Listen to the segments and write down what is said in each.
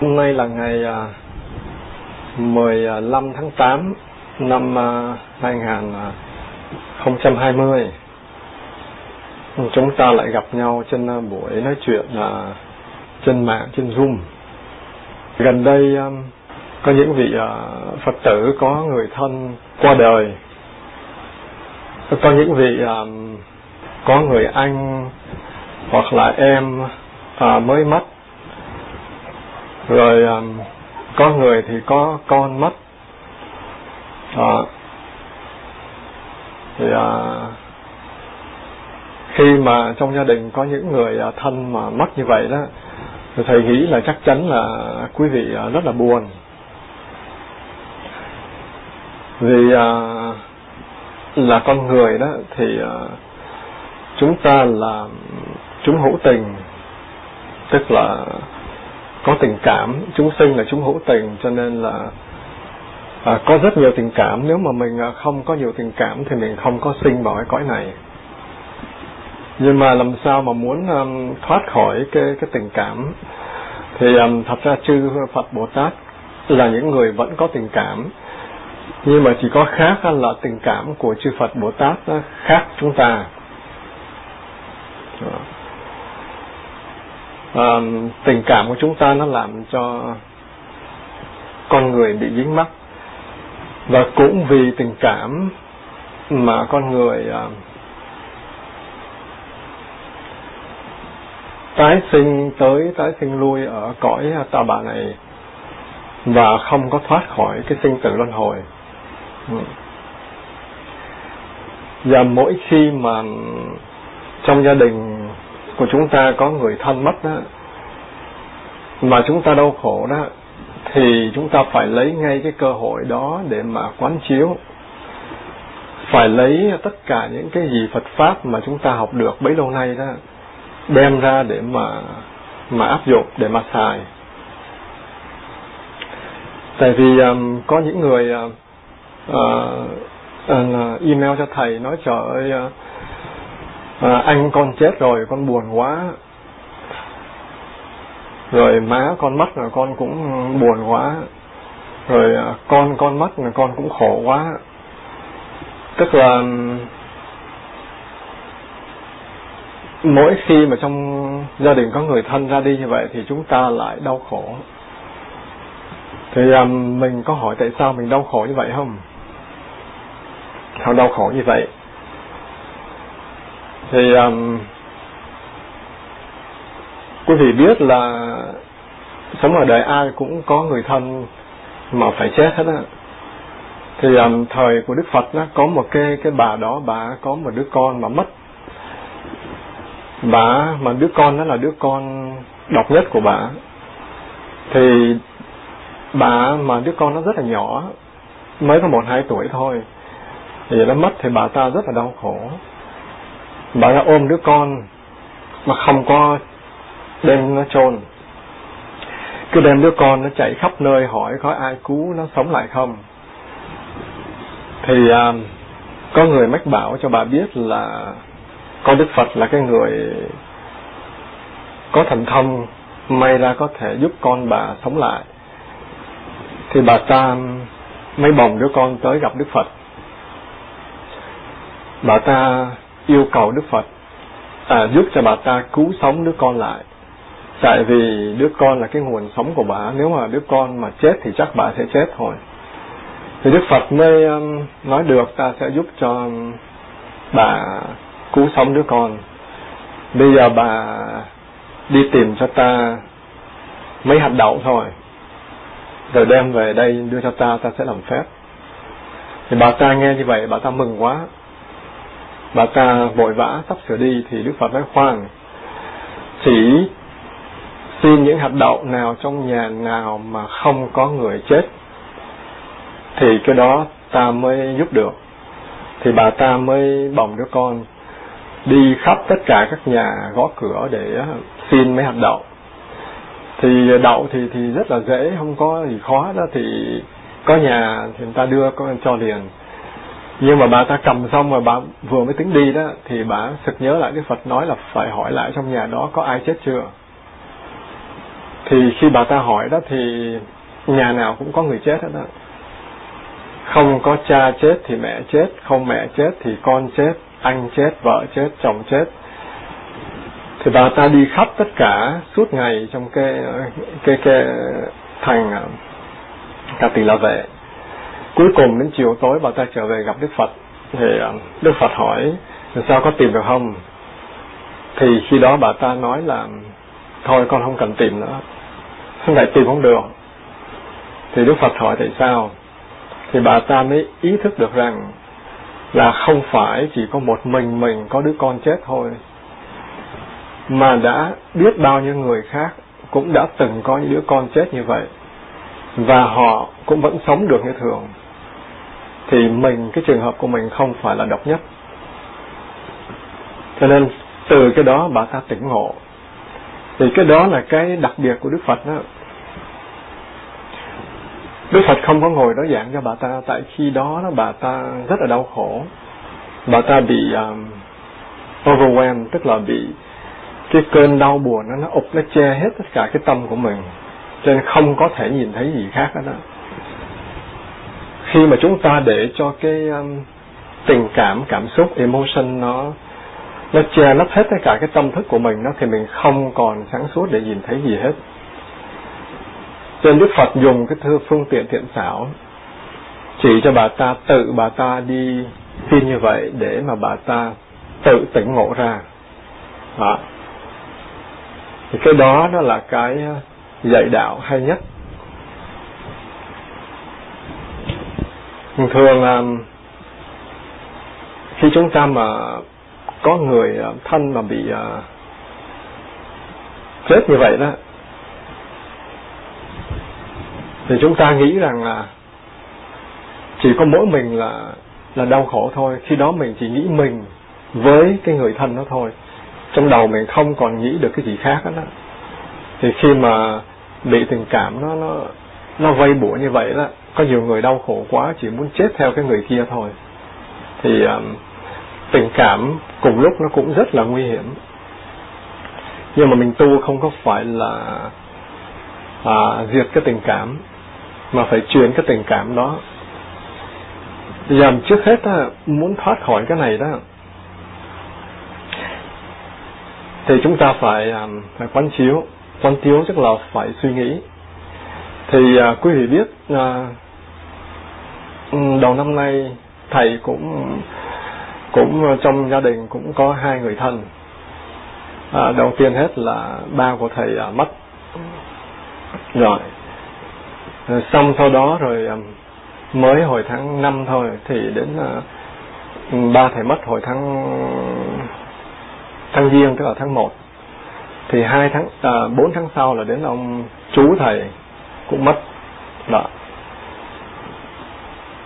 Hôm nay là ngày à, 15 tháng 8 năm à, 2020. Chúng ta lại gặp nhau trên à, buổi nói chuyện trên mạng, trên Zoom. Gần đây có những vị Phật tử có người thân qua đời. Có những vị có người anh hoặc là em mới mất rồi um, có người thì có con mất. À, thì à, khi mà trong gia đình có những người à, thân mà mất như vậy đó thì thầy nghĩ là chắc chắn là quý vị à, rất là buồn. Vì à, là con người đó thì à, chúng ta là chúng hữu tình tức là có tình cảm chúng sinh là chúng hữu tình cho nên là à, có rất nhiều tình cảm. Nếu mà mình à, không có nhiều tình cảm thì mình không có sinh vào cái cõi này. Nhưng mà làm sao mà muốn um, thoát khỏi cái cái tình cảm? Thì um, thật ra chư Phật Bồ Tát là những người vẫn có tình cảm. Nhưng mà chỉ có khác là tình cảm của chư Phật Bồ Tát khác chúng ta à, tình cảm của chúng ta nó làm cho con người bị dính mắc. Và cũng vì tình cảm mà con người à, tái sinh tới tái sinh lui ở cõi à, ta bà này và không có thoát khỏi cái sinh tử luân hồi. Ừ. Và mỗi khi mà trong gia đình của chúng ta có người thân mất đó mà chúng ta đau khổ đó thì chúng ta phải lấy ngay cái cơ hội đó để mà quán chiếu phải lấy tất cả những cái gì Phật pháp mà chúng ta học được bấy lâu nay đó đem ra để mà mà áp dụng để mà xài. Tại vì um, có những người uh, uh, uh email cho thầy nói trời ơi uh, à, anh con chết rồi con buồn quá. Rồi má con mất là con cũng buồn quá. Rồi à, con con mất là con cũng khổ quá. Tức là mỗi khi mà trong gia đình có người thân ra đi như vậy thì chúng ta lại đau khổ. Thì um, mình có hỏi tại sao mình đau khổ như vậy không? Họ đau khổ như vậy thì um, quý vị biết là sống ở đời ai cũng có người thân mà phải chết hết á. Thì um, thời của đức phật đó có một cái cái bà đó bà có một đứa con mà mất. Bà mà đứa con đó là đứa con độc nhất của bà. Thì bà mà đứa con nó rất là nhỏ mới có một hai tuổi thôi. Thì nó mất thì bà ta rất là đau khổ bà đã ôm đứa con mà không có đem nó chôn. Cứ đem đứa con nó chạy khắp nơi hỏi có ai cứu nó sống lại không. Thì à, có người mách bảo cho bà biết là con đức phật là cái người có thần thông may ra có thể giúp con bà sống lại. Thì bà ta mới bồng đứa con tới gặp đức phật. Bà ta yêu cầu đức phật à, giúp cho bà ta cứu sống đứa con lại. Tại vì đứa con là cái nguồn sống của bà nếu mà đứa con mà chết thì chắc bà sẽ chết thôi. Thì đức phật mới um, nói được ta sẽ giúp cho um, bà cứu sống đứa con. Bây giờ bà đi tìm cho ta mấy hạt đậu thôi rồi đem về đây đưa cho ta ta sẽ làm phép. Thì bà ta nghe như vậy bà ta mừng quá bà ta vội vã sắp sửa đi thì đức phật nói khoan chỉ xin những hạt đậu nào trong nhà nào mà không có người chết, thì cái đó ta mới giúp được. Thì bà ta mới bồng đứa con đi khắp tất cả các nhà gõ cửa để xin mấy hạt đậu. Thì đậu thì thì rất là dễ, không có gì khó. Đó thì có nhà thì người ta đưa con cho liền nhưng mà bà ta cầm xong mà bà vừa mới tính đi đó, thì bà sực nhớ lại cái Phật nói là phải hỏi lại trong nhà đó có ai chết chưa. Thì khi bà ta hỏi đó thì nhà nào cũng có người chết hết đó. Không có cha chết thì mẹ chết, không mẹ chết thì con chết, anh chết, vợ chết, chồng chết. Thì bà ta đi khắp tất cả suốt ngày trong cái cái cái thành à, cả tỷ là vệ cuối cùng đến chiều tối bà ta trở về gặp đức phật. Thì à, đức phật hỏi sao có tìm được không? Thì khi đó bà ta nói là thôi, con không cần tìm nữa. Không lại tìm không được. Thì đức phật hỏi tại sao? Thì bà ta mới ý thức được rằng là không phải chỉ có một mình mình có đứa con chết thôi, mà đã biết bao nhiêu người khác cũng đã từng có những đứa con chết như vậy, và họ cũng vẫn sống được như thường thì mình cái trường hợp của mình không phải là độc nhất. Cho nên từ cái đó bà ta tỉnh ngộ. Thì cái đó là cái đặc biệt của đức phật đó. Đức phật không có ngồi đó giảng cho bà ta tại khi đó, đó bà ta rất là đau khổ. Bà ta bị um, overwhelmed tức là bị cái cơn đau buồn nó nó ụp nó che hết tất cả cái tâm của mình. Cho nên không có thể nhìn thấy gì khác hết đó khi mà chúng ta để cho cái um, tình cảm cảm xúc emotion nó nó che lấp hết tất cả cái tâm thức của mình nó thì mình không còn sáng suốt để nhìn thấy gì hết. Cho nên Đức Phật dùng cái thư phương tiện thiện xảo chỉ cho bà ta tự bà ta đi tin như vậy để mà bà ta tự tỉnh ngộ ra. Đó. thì cái đó nó là cái uh, dạy đạo hay nhất. Thường là khi chúng ta mà có người à, thân mà bị uh, chết như vậy đó thì chúng ta nghĩ rằng là chỉ có mỗi mình là là đau khổ thôi. Khi đó mình chỉ nghĩ mình với cái người thân đó thôi. Trong đầu mình không còn nghĩ được cái gì khác đó thì khi mà bị tình cảm nó nó nó vây bủa như vậy đó có nhiều người đau khổ quá chỉ muốn chết theo cái người kia thôi. Thì um, tình cảm cùng lúc nó cũng rất là nguy hiểm. Nhưng mà mình tu không có phải là à, diệt cái tình cảm mà phải truyền cái tình cảm đó. Làm trước hết á, muốn thoát khỏi cái này đó thì chúng ta phải à, phải quán chiếu. Quán chiếu tức là phải suy nghĩ. Thì à, quý vị biết à, Ừ, đầu năm nay thầy cũng cũng trong gia đình cũng có hai người thân. À, đầu tiên hết là ba của thầy à, mất. Rồi. À, xong sau đó rồi à, mới hồi tháng năm thôi thì đến à, ba thầy mất hồi tháng tháng giêng tức là tháng một. Thì hai tháng à, bốn tháng sau là đến ông chú thầy cũng mất. Đó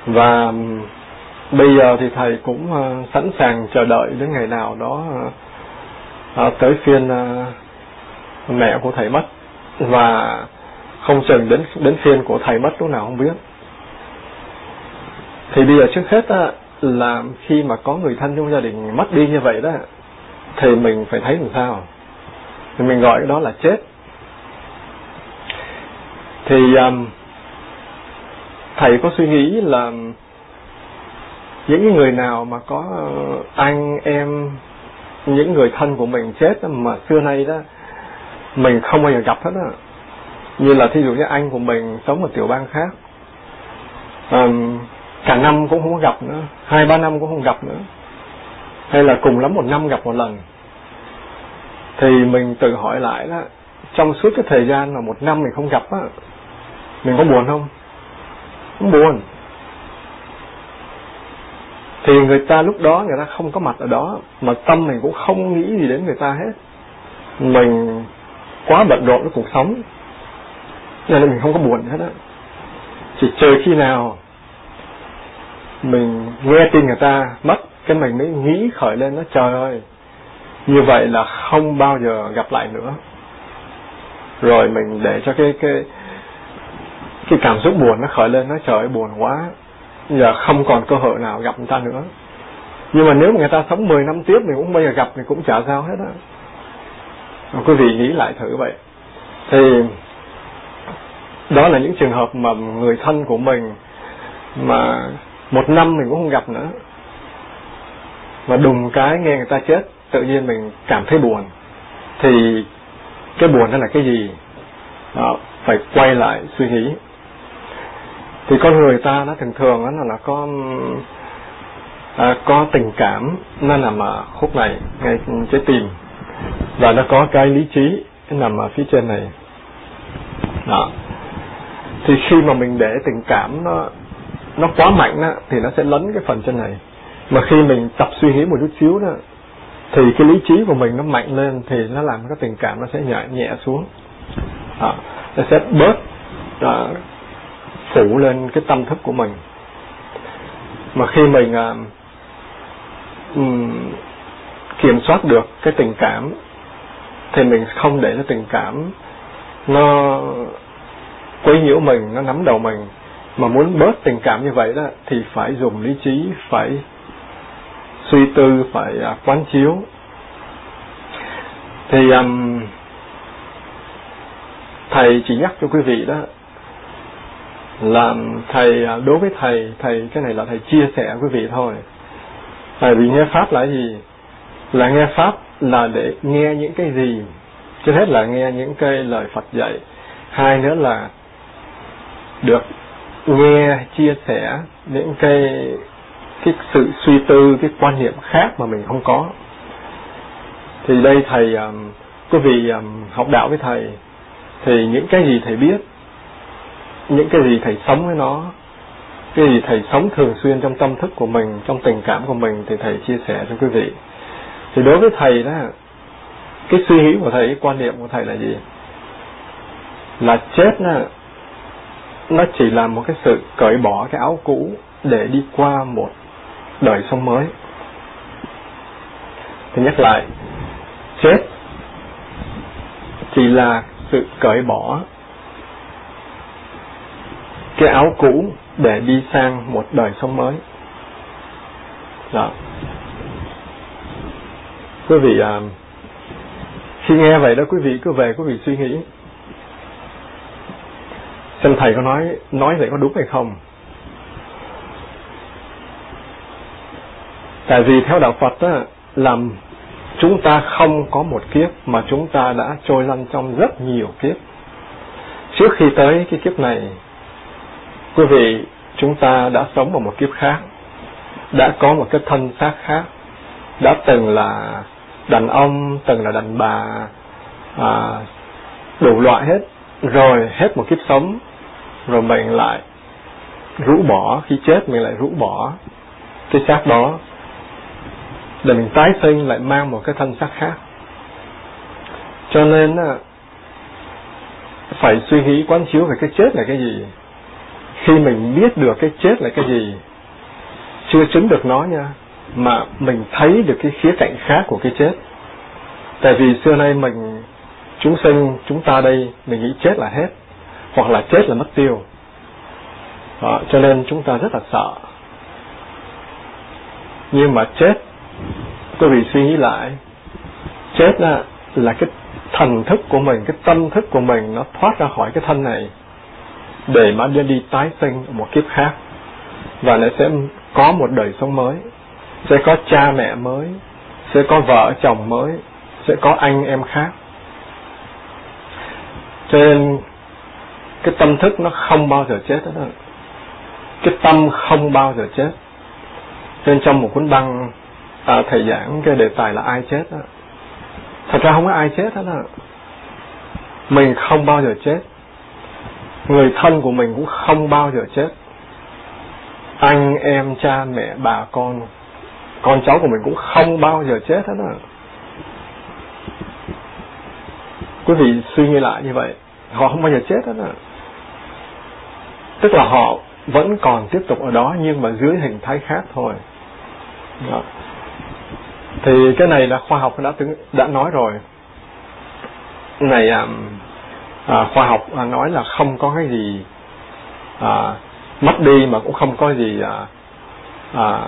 và bây giờ thì thầy cũng ờ, sẵn sàng chờ đợi đến ngày nào đó ờ, ờ, tới phiên mẹ của thầy mất. Và không chừng đến đến phiên của thầy mất lúc nào không biết. Thì bây giờ trước hết á, là khi mà có người thân trong gia đình mất đi như vậy đó thì mình phải thấy làm sao? Thì mình gọi đó là chết. Thì um, thầy có suy nghĩ là những cái người nào mà có ờ, anh em những người thân của mình chết mà xưa nay đó mình không bao giờ gặp hết á. Như là thí dụ như anh của mình sống ở tiểu bang khác um, cả năm cũng không gặp nữa hai ba năm cũng không gặp nữa. Hay là cùng lắm một năm gặp một lần. Thì mình tự hỏi lại đó trong suốt cái thời gian mà một năm mình không gặp á mình có buồn không? Buồn. Thì người ta lúc đó, người ta không có mặt ở đó, mà tâm mình cũng không nghĩ gì đến người ta hết. Mình quá bận rộn với cuộc sống, nên là mình không có buồn hết á. Chỉ chờ khi nào mình nghe tin người ta mất, cái mình mới nghĩ khởi lên nó trời ơi, như vậy là không bao giờ gặp lại nữa. Rồi mình để cho cái cái cái cảm xúc buồn nó khởi lên nó trời buồn quá. Giờ không còn cơ hội nào gặp người ta nữa. Nhưng mà nếu mà người ta sống 10 năm tiếp mình cũng bây giờ gặp thì cũng chả sao hết á. Quý vị nghĩ lại thử vậy. Thì đó là những trường hợp mà người thân của mình mà một năm mình cũng không gặp nữa. Mà đùng cái nghe người ta chết tự nhiên mình cảm thấy buồn. Thì cái buồn đó là cái gì? Đó, phải quay lại suy nghĩ thì con người ta nó thường thường đó là có à, có tình cảm nó nằm ở khúc này ngay trái tim. Và nó có cái lý trí nằm ở phía trên này. Đó. Thì khi mà mình để tình cảm nó nó quá mạnh đó, thì nó sẽ lấn cái phần trên này. Mà khi mình tập suy nghĩ một chút xíu đó thì cái lý trí của mình nó mạnh lên thì nó làm cái tình cảm nó sẽ nhẹ nhẹ xuống. Đó. nó sẽ bớt đó, phủ lên cái tâm thức của mình. Mà khi mình à, um, kiểm soát được cái tình cảm thì mình không để cho tình cảm nó quấy nhiễu mình nó nắm đầu mình. Mà muốn bớt tình cảm như vậy đó thì phải dùng lý trí phải suy tư phải à, quán chiếu. Thì um, thầy chỉ nhắc cho quý vị đó làm thầy à, đối với thầy thầy, cái này là thầy chia sẻ quý vị thôi. Tại vì nghe pháp là gì? Là nghe pháp là để nghe những cái gì? Trước hết là nghe những cái lời Phật dạy. Hai nữa là được nghe, chia sẻ những cái cái sự suy tư, cái quan niệm khác mà mình không có. Thì đây thầy à, quý vị à, học đạo với thầy, thì những cái gì thầy biết những cái gì thầy sống với nó cái gì thầy sống thường xuyên trong tâm thức của mình trong tình cảm của mình thì thầy chia sẻ cho quý vị. Thì đối với thầy đó cái suy nghĩ của thầy cái quan niệm của thầy là gì? Là chết đó, nó chỉ là một cái sự cởi bỏ cái áo cũ để đi qua một đời sống mới. Thì nhắc lại chết chỉ là sự cởi bỏ cái áo cũ để đi sang một đời sống mới. Đó. Quý vị à, khi nghe vậy đó quý vị cứ về quý vị suy nghĩ. Xem thầy có nói nói vậy có đúng hay không? Tại vì theo đạo Phật á làm chúng ta không có một kiếp mà chúng ta đã trôi lăn trong rất nhiều kiếp. Trước khi tới cái kiếp này quý vị chúng ta đã sống ở một kiếp khác đã có một cái thân xác khác đã từng là đàn ông từng là đàn bà à, đủ loại hết rồi hết một kiếp sống rồi mình lại rũ bỏ khi chết mình lại rũ bỏ cái xác đó để mình tái sinh lại mang một cái thân xác khác. Cho nên phải suy nghĩ quán chiếu về cái chết là cái gì khi mình biết được cái chết là cái gì chưa chứng được nó nha mà mình thấy được cái khía cạnh khác của cái chết. Tại vì xưa nay mình chúng sinh chúng ta đây mình nghĩ chết là hết hoặc là chết là mất tiêu. Đó, cho nên chúng ta rất là sợ. Nhưng mà chết quý vị suy nghĩ lại chết là là cái thần thức của mình cái tâm thức của mình nó thoát ra khỏi cái thân này để mà đi, đi tái sinh một kiếp khác. Và nó sẽ có một đời sống mới sẽ có cha mẹ mới sẽ có vợ chồng mới sẽ có anh em khác. Cho nên cái tâm thức nó không bao giờ chết đó cái tâm không bao giờ chết. Nên trong một cuốn băng à, thầy giảng cái đề tài là ai chết đó. Thật ra không có ai chết hết đó. Mình không bao giờ chết người thân của mình cũng không bao giờ chết. Anh em cha mẹ bà con con cháu của mình cũng không bao giờ chết hết á quý vị suy nghĩ lại như vậy họ không bao giờ chết hết á tức là họ vẫn còn tiếp tục ở đó nhưng mà dưới hình thái khác thôi. Đó. thì cái này là khoa học đã đã nói rồi. Này à, à, khoa học à, nói là không có cái gì à, mất đi mà cũng không có gì à, à,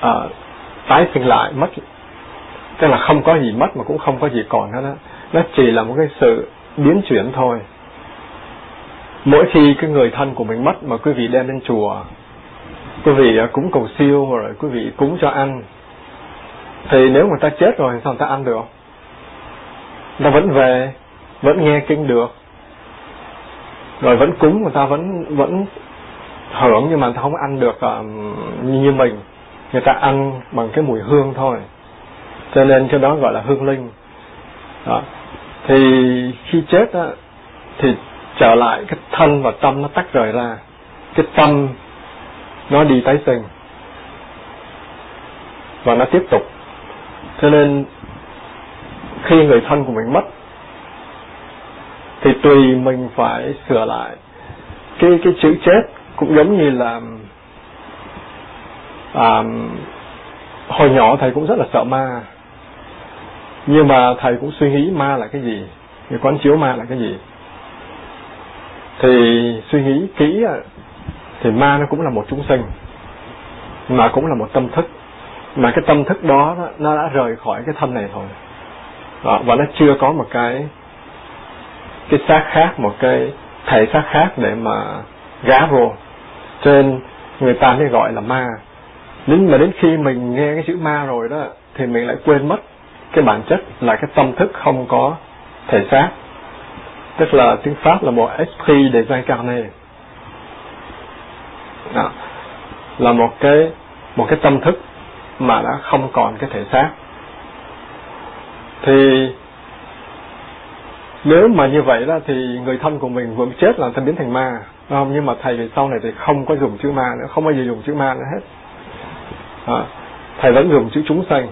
à, tái sinh lại mất. Tức là không có gì mất mà cũng không có gì còn hết đó nó chỉ là một cái sự biến chuyển thôi. Mỗi khi cái người thân của mình mất mà quý vị đem lên chùa quý vị à, cúng cầu siêu rồi quý vị cúng cho ăn thì nếu người ta chết rồi thì sao người ta ăn được? Người ta vẫn về vẫn nghe kinh được. Rồi vẫn cúng người ta vẫn vẫn hưởng nhưng mà người ta không ăn được uh, như mình. Người ta ăn bằng cái mùi hương thôi. Cho nên cái đó gọi là hương linh. Đó. thì khi chết á, thì trở lại cái thân và tâm nó tách rời ra. Cái tâm nó đi tái sinh. Và nó tiếp tục. Cho nên khi người thân của mình mất thì tùy mình phải sửa lại. Cái cái chữ chết cũng giống như là à, hồi nhỏ thầy cũng rất là sợ ma. Nhưng mà thầy cũng suy nghĩ ma là cái gì? Cái quán chiếu ma là cái gì? Thì suy nghĩ kỹ thì ma nó cũng là một chúng sinh mà cũng là một tâm thức. Mà cái tâm thức đó nó đã rời khỏi cái thân này thôi đó, và nó chưa có một cái cái xác khác, một cái thể xác khác để mà gá vô. Cho nên người ta mới gọi là ma. Nhưng mà đến khi mình nghe cái chữ ma rồi đó, thì mình lại quên mất cái bản chất là cái tâm thức không có thể xác. Tức là tiếng pháp là một esprit des incarnés đó. là một cái một cái tâm thức mà đã không còn cái thể xác. Thì nếu mà như vậy đó thì người thân của mình vừa chết là thân biến thành ma. Không? Nhưng mà thầy về sau này thì không có dùng chữ ma nữa không bao giờ dùng chữ ma nữa hết. À, thầy vẫn dùng chữ chúng sanh.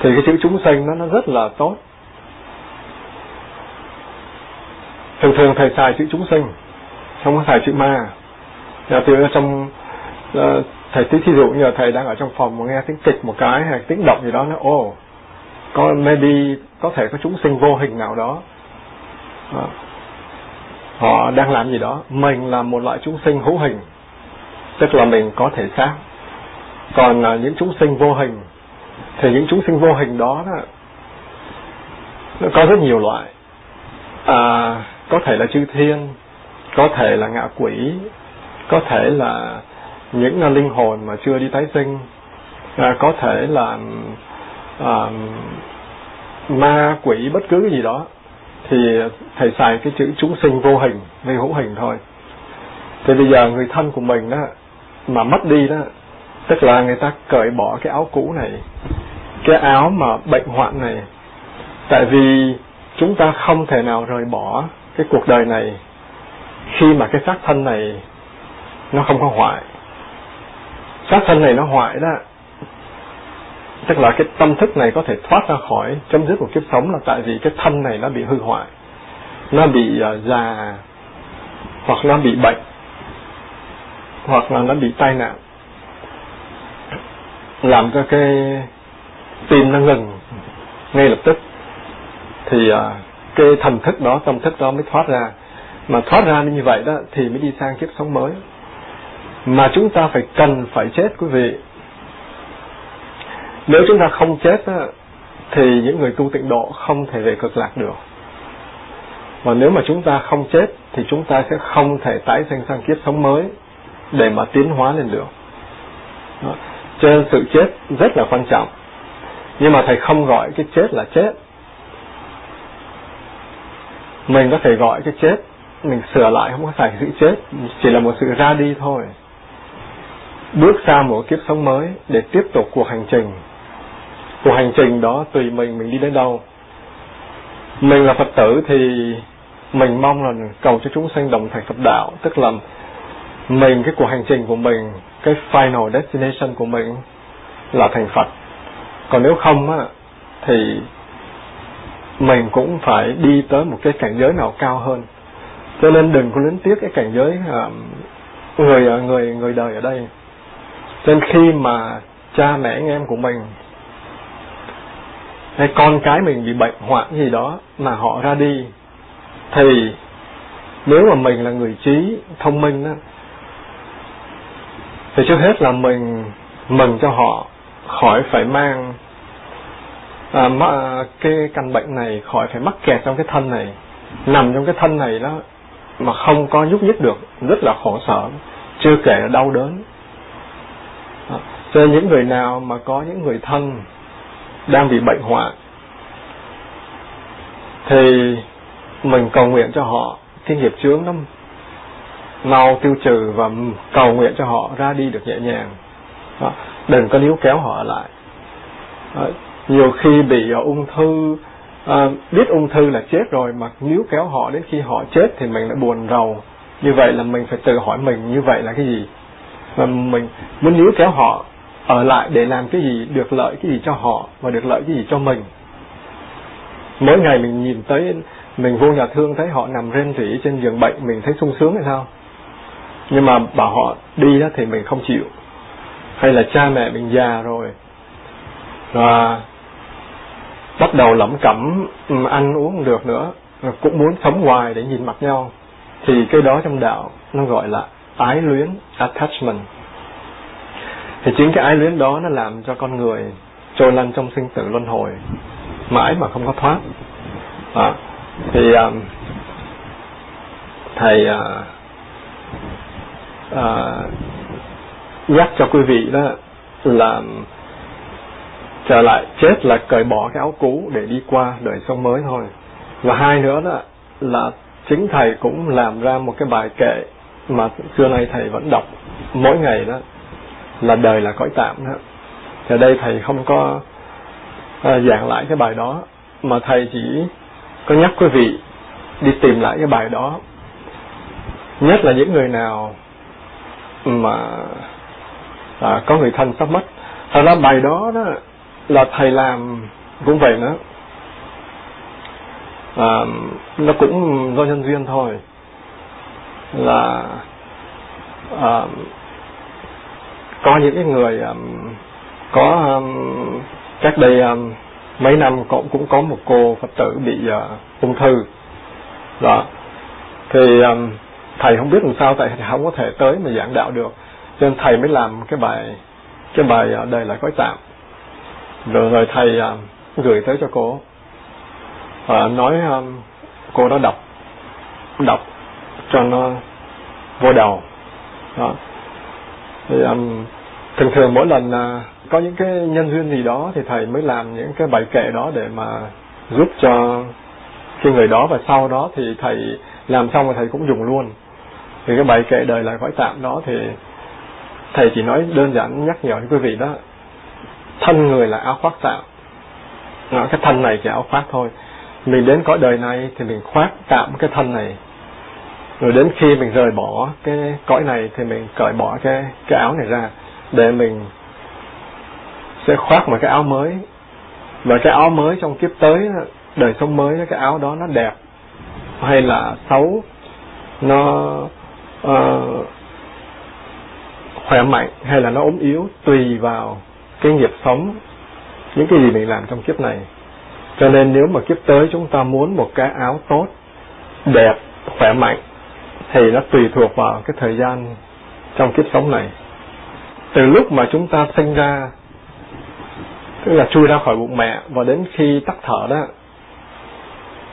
Thì cái chữ chúng sanh nó nó rất là tốt. Thường thường thầy xài chữ chúng sinh không có xài chữ ma. Nhà từ trong uh, thầy tí thí dụ như là thầy đang ở trong phòng mà nghe tiếng kịch một cái hay tiếng động gì đó nó ô oh, có maybe có thể có chúng sinh vô hình nào đó. Họ đang làm gì đó. Mình là một loại chúng sinh hữu hình. Tức là mình có thể xác còn à, những chúng sinh vô hình thì những chúng sinh vô hình đó, đó nó có rất nhiều loại. À, có thể là chư thiên có thể là ngạ quỷ có thể là những à, linh hồn mà chưa đi tái sinh. À, có thể là à, ma quỷ bất cứ cái gì đó, thì thầy xài cái chữ chúng sinh vô hình hay hữu hình thôi. Thì bây giờ người thân của mình đó, mà mất đi đó, tức là người ta cởi bỏ cái áo cũ này, cái áo mà bệnh hoạn này. Tại vì chúng ta không thể nào rời bỏ cái cuộc đời này khi mà cái xác thân này nó không có hoại. Xác thân này nó hoại đó tức là cái tâm thức này có thể thoát ra khỏi chấm dứt một kiếp sống là tại vì cái thân này nó bị hư hoại nó bị uh, già hoặc nó bị bệnh hoặc là nó bị tai nạn làm cho cái tim nó ngừng ngay lập tức. Thì uh, cái thần thức đó tâm thức đó mới thoát ra. Mà thoát ra như vậy đó thì mới đi sang kiếp sống mới. Mà chúng ta phải cần phải chết quý vị nếu chúng ta không chết á, thì những người tu tịnh độ không thể về cực lạc được. Và nếu mà chúng ta không chết thì chúng ta sẽ không thể tái sinh sang kiếp sống mới để mà tiến hóa lên được. Đó. cho nên sự chết rất là quan trọng. Nhưng mà thầy không gọi cái chết là chết. Mình có thể gọi cái chết mình sửa lại không có phải sự chết chỉ là một sự ra đi thôi. Bước sang một kiếp sống mới để tiếp tục cuộc hành trình cuộc hành trình đó tùy mình mình đi đến đâu. Mình là phật tử thì mình mong là cầu cho chúng sanh đồng thành phật đạo. Tức là mình cái cuộc hành trình của mình cái final destination của mình là thành phật. Còn nếu không á thì mình cũng phải đi tới một cái cảnh giới nào cao hơn. Cho nên đừng có luyến tiếc cái cảnh giới uh, người à, người người đời ở đây. Cho nên khi mà cha mẹ anh em của mình hay con cái mình bị bệnh hoạn gì đó mà họ ra đi. Thì nếu mà mình là người trí thông minh đó, thì trước hết là mình mừng cho họ khỏi phải mang à, mà cái căn bệnh này khỏi phải mắc kẹt trong cái thân này. Nằm trong cái thân này đó mà không có nhúc nhích được rất là khổ sở chưa kể là đau đớn. À, cho nên những người nào mà có những người thân đang bị bệnh hoạn thì mình cầu nguyện cho họ cái nghiệp chướng nó mau tiêu trừ và cầu nguyện cho họ ra đi được nhẹ nhàng đó. đừng có níu kéo họ lại đó. nhiều khi bị ung thư à, biết ung thư là chết rồi mà níu kéo họ đến khi họ chết thì mình lại buồn rầu như vậy là mình phải tự hỏi mình như vậy là cái gì và mình muốn níu kéo họ ở lại để làm cái gì, được lợi cái gì cho họ và được lợi cái gì cho mình. Mỗi ngày mình nhìn tới, mình vô nhà thương thấy họ nằm rên rỉ trên giường bệnh, mình thấy sung sướng hay sao? Nhưng mà bảo họ đi đó thì mình không chịu. Hay là cha mẹ mình già rồi và bắt đầu lẩm cẩm ừ, ăn uống không được nữa cũng muốn sống hoài để nhìn mặt nhau, thì cái đó trong đạo nó gọi là ái luyến, attachment thì chính cái ái luyến đó nó làm cho con người trôi lăn trong sinh tử luân hồi mãi mà không có thoát. À, thì um, thầy uh, uh, nhắc cho quý vị đó là trở lại chết là cởi bỏ cái áo cũ để đi qua đời sống mới thôi. Và hai nữa đó là chính thầy cũng làm ra một cái bài kệ mà xưa nay thầy vẫn đọc mỗi ngày đó là đời là cõi tạm đó. Thì đây thầy không có à, giảng lại cái bài đó mà thầy chỉ có nhắc quý vị đi tìm lại cái bài đó. Nhất là những người nào mà à, có người thân sắp mất. Thật ra bài đó đó là thầy làm cũng vậy nữa. À, nó cũng do nhân duyên thôi. Là à, có những cái người um, có um, cách đây um, mấy năm cũng cũng có một cô phật tử bị uh, ung thư. Đó. Thì um, thầy không biết làm sao tại thầy không có thể tới mà giảng đạo được. Cho nên thầy mới làm cái bài cái bài uh, đây là cõi tạm. Rồi rồi thầy uh, gửi tới cho cô. Uh, nói um, cô đó đọc đọc cho nó vô đầu. Đó thì um, thường thường mỗi lần uh, có những cái nhân duyên gì đó thì thầy mới làm những cái bài kệ đó để mà giúp cho cái người đó và sau đó thì thầy làm xong rồi thầy cũng dùng luôn. Thì cái bài kệ đời là cõi tạm đó thì thầy chỉ nói đơn giản nhắc nhở quý vị đó thân người là áo khoác tạm. Đó, cái thân này chỉ áo khoác thôi. Mình đến cõi đời này thì mình khoác tạm cái thân này rồi đến khi mình rời bỏ cái cõi này thì mình cởi bỏ cái cái áo này ra để mình sẽ khoác một cái áo mới. Và cái áo mới trong kiếp tới đời sống mới cái áo đó nó đẹp hay là xấu nó uh, khỏe mạnh hay là nó ốm yếu tùy vào cái nghiệp sống những cái gì mình làm trong kiếp này. Cho nên nếu mà kiếp tới chúng ta muốn một cái áo tốt đẹp khỏe mạnh thì nó tùy thuộc vào cái thời gian trong kiếp sống này. Từ lúc mà chúng ta sinh ra tức là chui ra khỏi bụng mẹ và đến khi tắt thở đó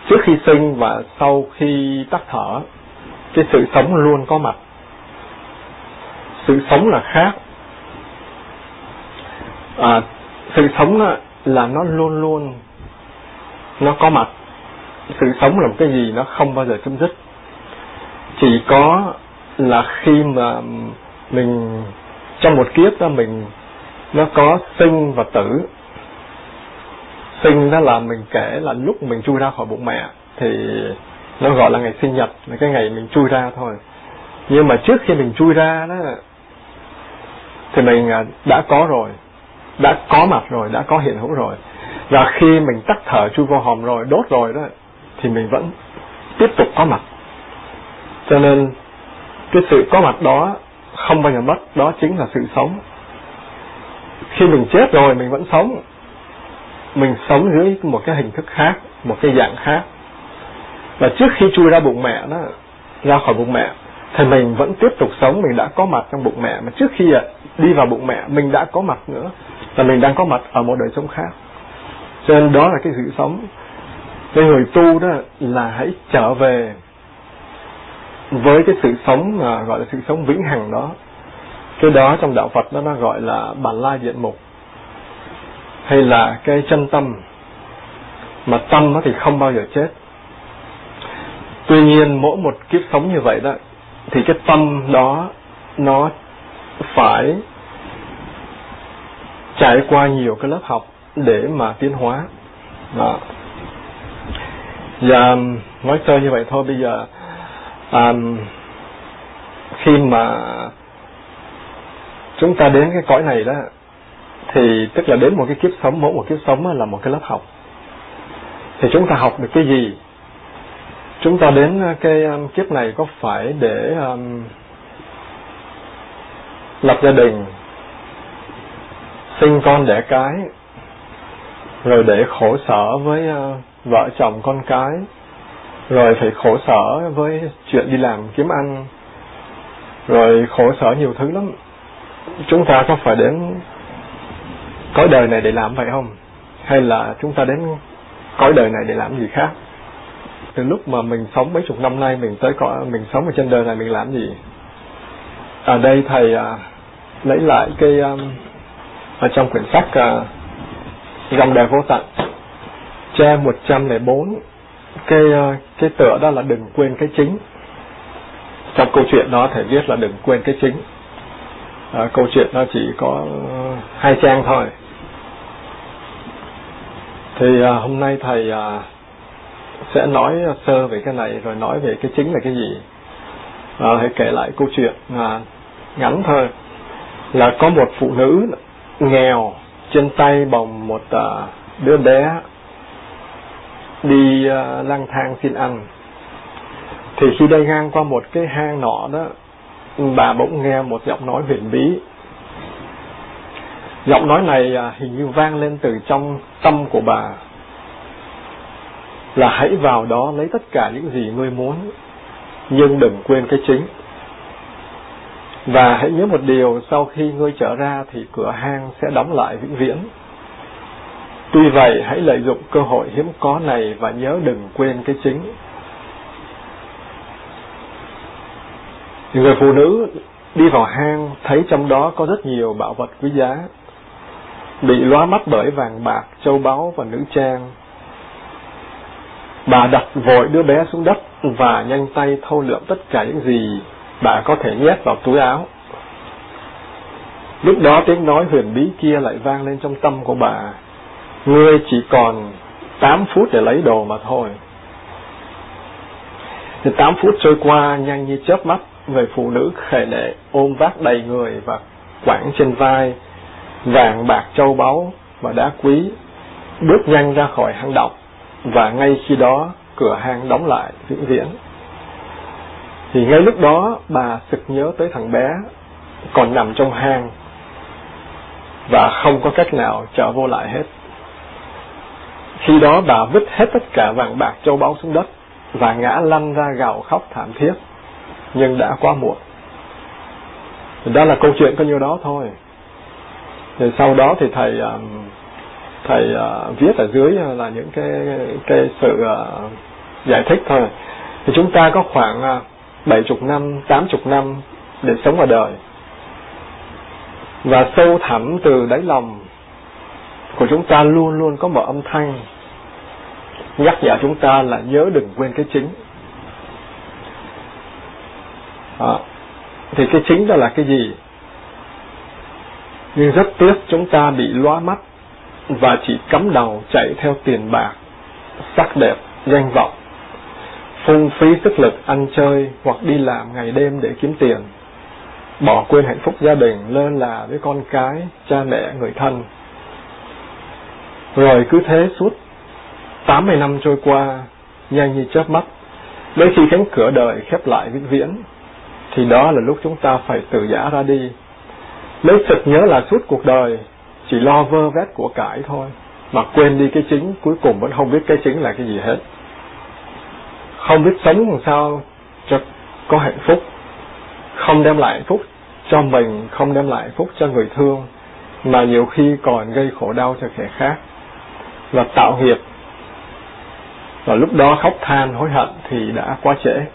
trước khi sinh và sau khi tắt thở cái sự sống luôn có mặt. Sự sống là khác. À, sự sống là nó luôn luôn nó có mặt. Sự sống là một cái gì nó không bao giờ chấm dứt chỉ có là khi mà mình, trong một kiếp đó mình, nó có sinh và tử. Sinh đó là mình kể là lúc mình chui ra khỏi bụng mẹ, thì nó gọi là ngày sinh nhật, là cái ngày mình chui ra thôi. Nhưng mà trước khi mình chui ra đó, thì mình à, đã có rồi, đã có mặt rồi, đã có hiện hữu rồi. Và khi mình tắt thở chui vô hòm rồi, đốt rồi đó, thì mình vẫn tiếp tục có mặt cho nên, cái sự có mặt đó không bao giờ mất, đó chính là sự sống. Khi mình chết rồi, mình vẫn sống. Mình sống dưới một cái hình thức khác, một cái dạng khác. Và trước khi chui ra bụng mẹ đó, ra khỏi bụng mẹ, thì mình vẫn tiếp tục sống, mình đã có mặt trong bụng mẹ. Mà trước khi à, đi vào bụng mẹ, mình đã có mặt nữa. Là mình đang có mặt ở một đời sống khác. Cho nên đó là cái sự sống. Cái người tu đó là hãy trở về với cái sự sống mà gọi là sự sống vĩnh hằng đó, cái đó trong đạo Phật đó nó gọi là bản lai diện mục. Hay là cái chân tâm. Mà tâm nó thì không bao giờ chết. Tuy nhiên mỗi một kiếp sống như vậy đó, thì cái tâm đó nó phải trải qua nhiều cái lớp học để mà tiến hóa. Đó. và nói chơi như vậy thôi, bây giờ um, khi mà chúng ta đến cái cõi này đó thì tức là đến một cái kiếp sống mỗi một kiếp sống là một cái lớp học. Thì chúng ta học được cái gì? Chúng ta đến cái um, kiếp này có phải để um, lập gia đình sinh con đẻ cái rồi để khổ sở với uh, vợ chồng con cái? Rồi phải khổ sở với chuyện đi làm kiếm ăn. Rồi khổ sở nhiều thứ lắm. Chúng ta có phải đến cõi đời này để làm vậy không? Hay là chúng ta đến cõi đời này để làm gì khác? Từ lúc mà mình sống mấy chục năm nay mình tới cõi mình sống ở trên đời này mình làm gì? Ở đây thầy à, lấy lại cái um, ở trong quyển sách à, dòng đời vô tận trang 104 cái ờ, cái tựa đó là đừng quên cái chính. Trong câu chuyện đó thầy viết là đừng quên cái chính. À, câu chuyện nó chỉ có ờ, hai trang thôi. Thì à, hôm nay thầy à, sẽ nói sơ về cái này rồi nói về cái chính là cái gì. À, hãy kể lại câu chuyện à, ngắn thôi. Là có một phụ nữ nghèo trên tay bồng một à, đứa bé đi à, lang thang xin ăn. Thì khi đi ngang qua một cái hang nọ đó, bà bỗng nghe một giọng nói huyền bí. Giọng nói này à, hình như vang lên từ trong tâm của bà. Là hãy vào đó lấy tất cả những gì ngươi muốn, nhưng đừng quên cái chính. Và hãy nhớ một điều, sau khi ngươi trở ra thì cửa hang sẽ đóng lại vĩnh viễn tuy vậy, hãy lợi dụng cơ hội hiếm có này và nhớ đừng quên cái chính. Người phụ nữ đi vào hang thấy trong đó có rất nhiều bảo vật quý giá, bị lóa mắt bởi vàng bạc, châu báu và nữ trang. Bà đặt vội đứa bé xuống đất và nhanh tay thâu lượm tất cả những gì bà có thể nhét vào túi áo. Lúc đó tiếng nói huyền bí kia lại vang lên trong tâm của bà ngươi chỉ còn 8 phút để lấy đồ mà thôi. Thì 8 phút trôi qua nhanh như chớp mắt, người phụ nữ khề nệ ôm vác đầy người và quảng trên vai vàng bạc châu báu và đá quý, bước nhanh ra khỏi hang động và ngay khi đó cửa hang đóng lại vĩnh viễn. Thì ngay lúc đó, bà sực nhớ tới thằng bé còn nằm trong hang và không có cách nào trở vô lại hết khi đó bà vứt hết tất cả vàng bạc châu báu xuống đất và ngã lăn ra gào khóc thảm thiết nhưng đã quá muộn. Đó là câu chuyện có nhiêu đó thôi. Rồi sau đó thì thầy um, thầy uh, viết ở dưới là những cái cái sự uh, giải thích thôi. Thì chúng ta có khoảng uh, bảy chục năm tám chục năm để sống ở đời. Và sâu thẳm từ đáy lòng của chúng ta luôn luôn có một âm thanh. Nhắc nhở chúng ta là nhớ đừng quên cái chính. Đó. thì cái chính đó là cái gì? Nhưng rất tiếc chúng ta bị loa mắt và chỉ cắm đầu chạy theo tiền bạc, sắc đẹp, danh vọng, phung phí sức lực ăn chơi hoặc đi làm ngày đêm để kiếm tiền, bỏ quên hạnh phúc gia đình, lơ là với con cái, cha mẹ, người thân rồi cứ thế suốt 80 năm trôi qua, nhanh như chớp mắt, đến khi cánh cửa đời khép lại vĩnh viễn, thì đó là lúc chúng ta phải từ giả ra đi. Lấy sực nhớ là suốt cuộc đời, chỉ lo vơ vét của cải thôi, mà quên đi cái chính, cuối cùng vẫn không biết cái chính là cái gì hết. Không biết sống làm sao cho có hạnh phúc, không đem lại hạnh phúc cho mình, không đem lại hạnh phúc cho người thương, mà nhiều khi còn gây khổ đau cho kẻ khác và tạo nghiệp và lúc đó khóc than, hối hận thì đã quá trễ.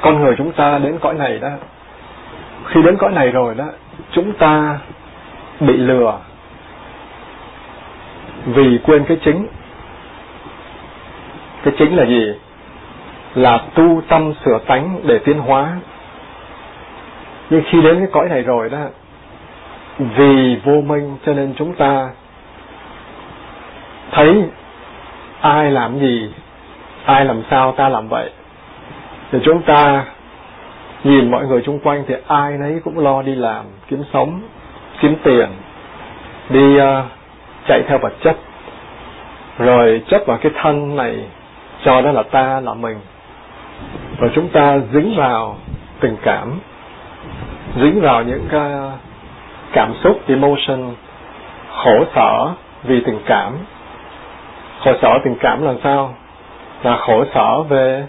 Con người chúng ta đến cõi này đó, khi đến cõi này rồi đó, chúng ta bị lừa vì quên cái chính. Cái chính là gì? Là tu tâm sửa tánh để tiến hóa. Nhưng khi đến cái cõi này rồi đó, vì vô minh cho nên chúng ta thấy ai làm gì ai làm sao ta làm vậy. Thì chúng ta nhìn mọi người chung quanh thì ai nấy cũng lo đi làm kiếm sống kiếm tiền đi uh, chạy theo vật chất. Rồi chấp vào cái thân này cho đó là ta là mình. Và chúng ta dính vào tình cảm dính vào những cái cảm xúc emotion khổ sở vì tình cảm khổ sở tình cảm là sao? Là khổ sở về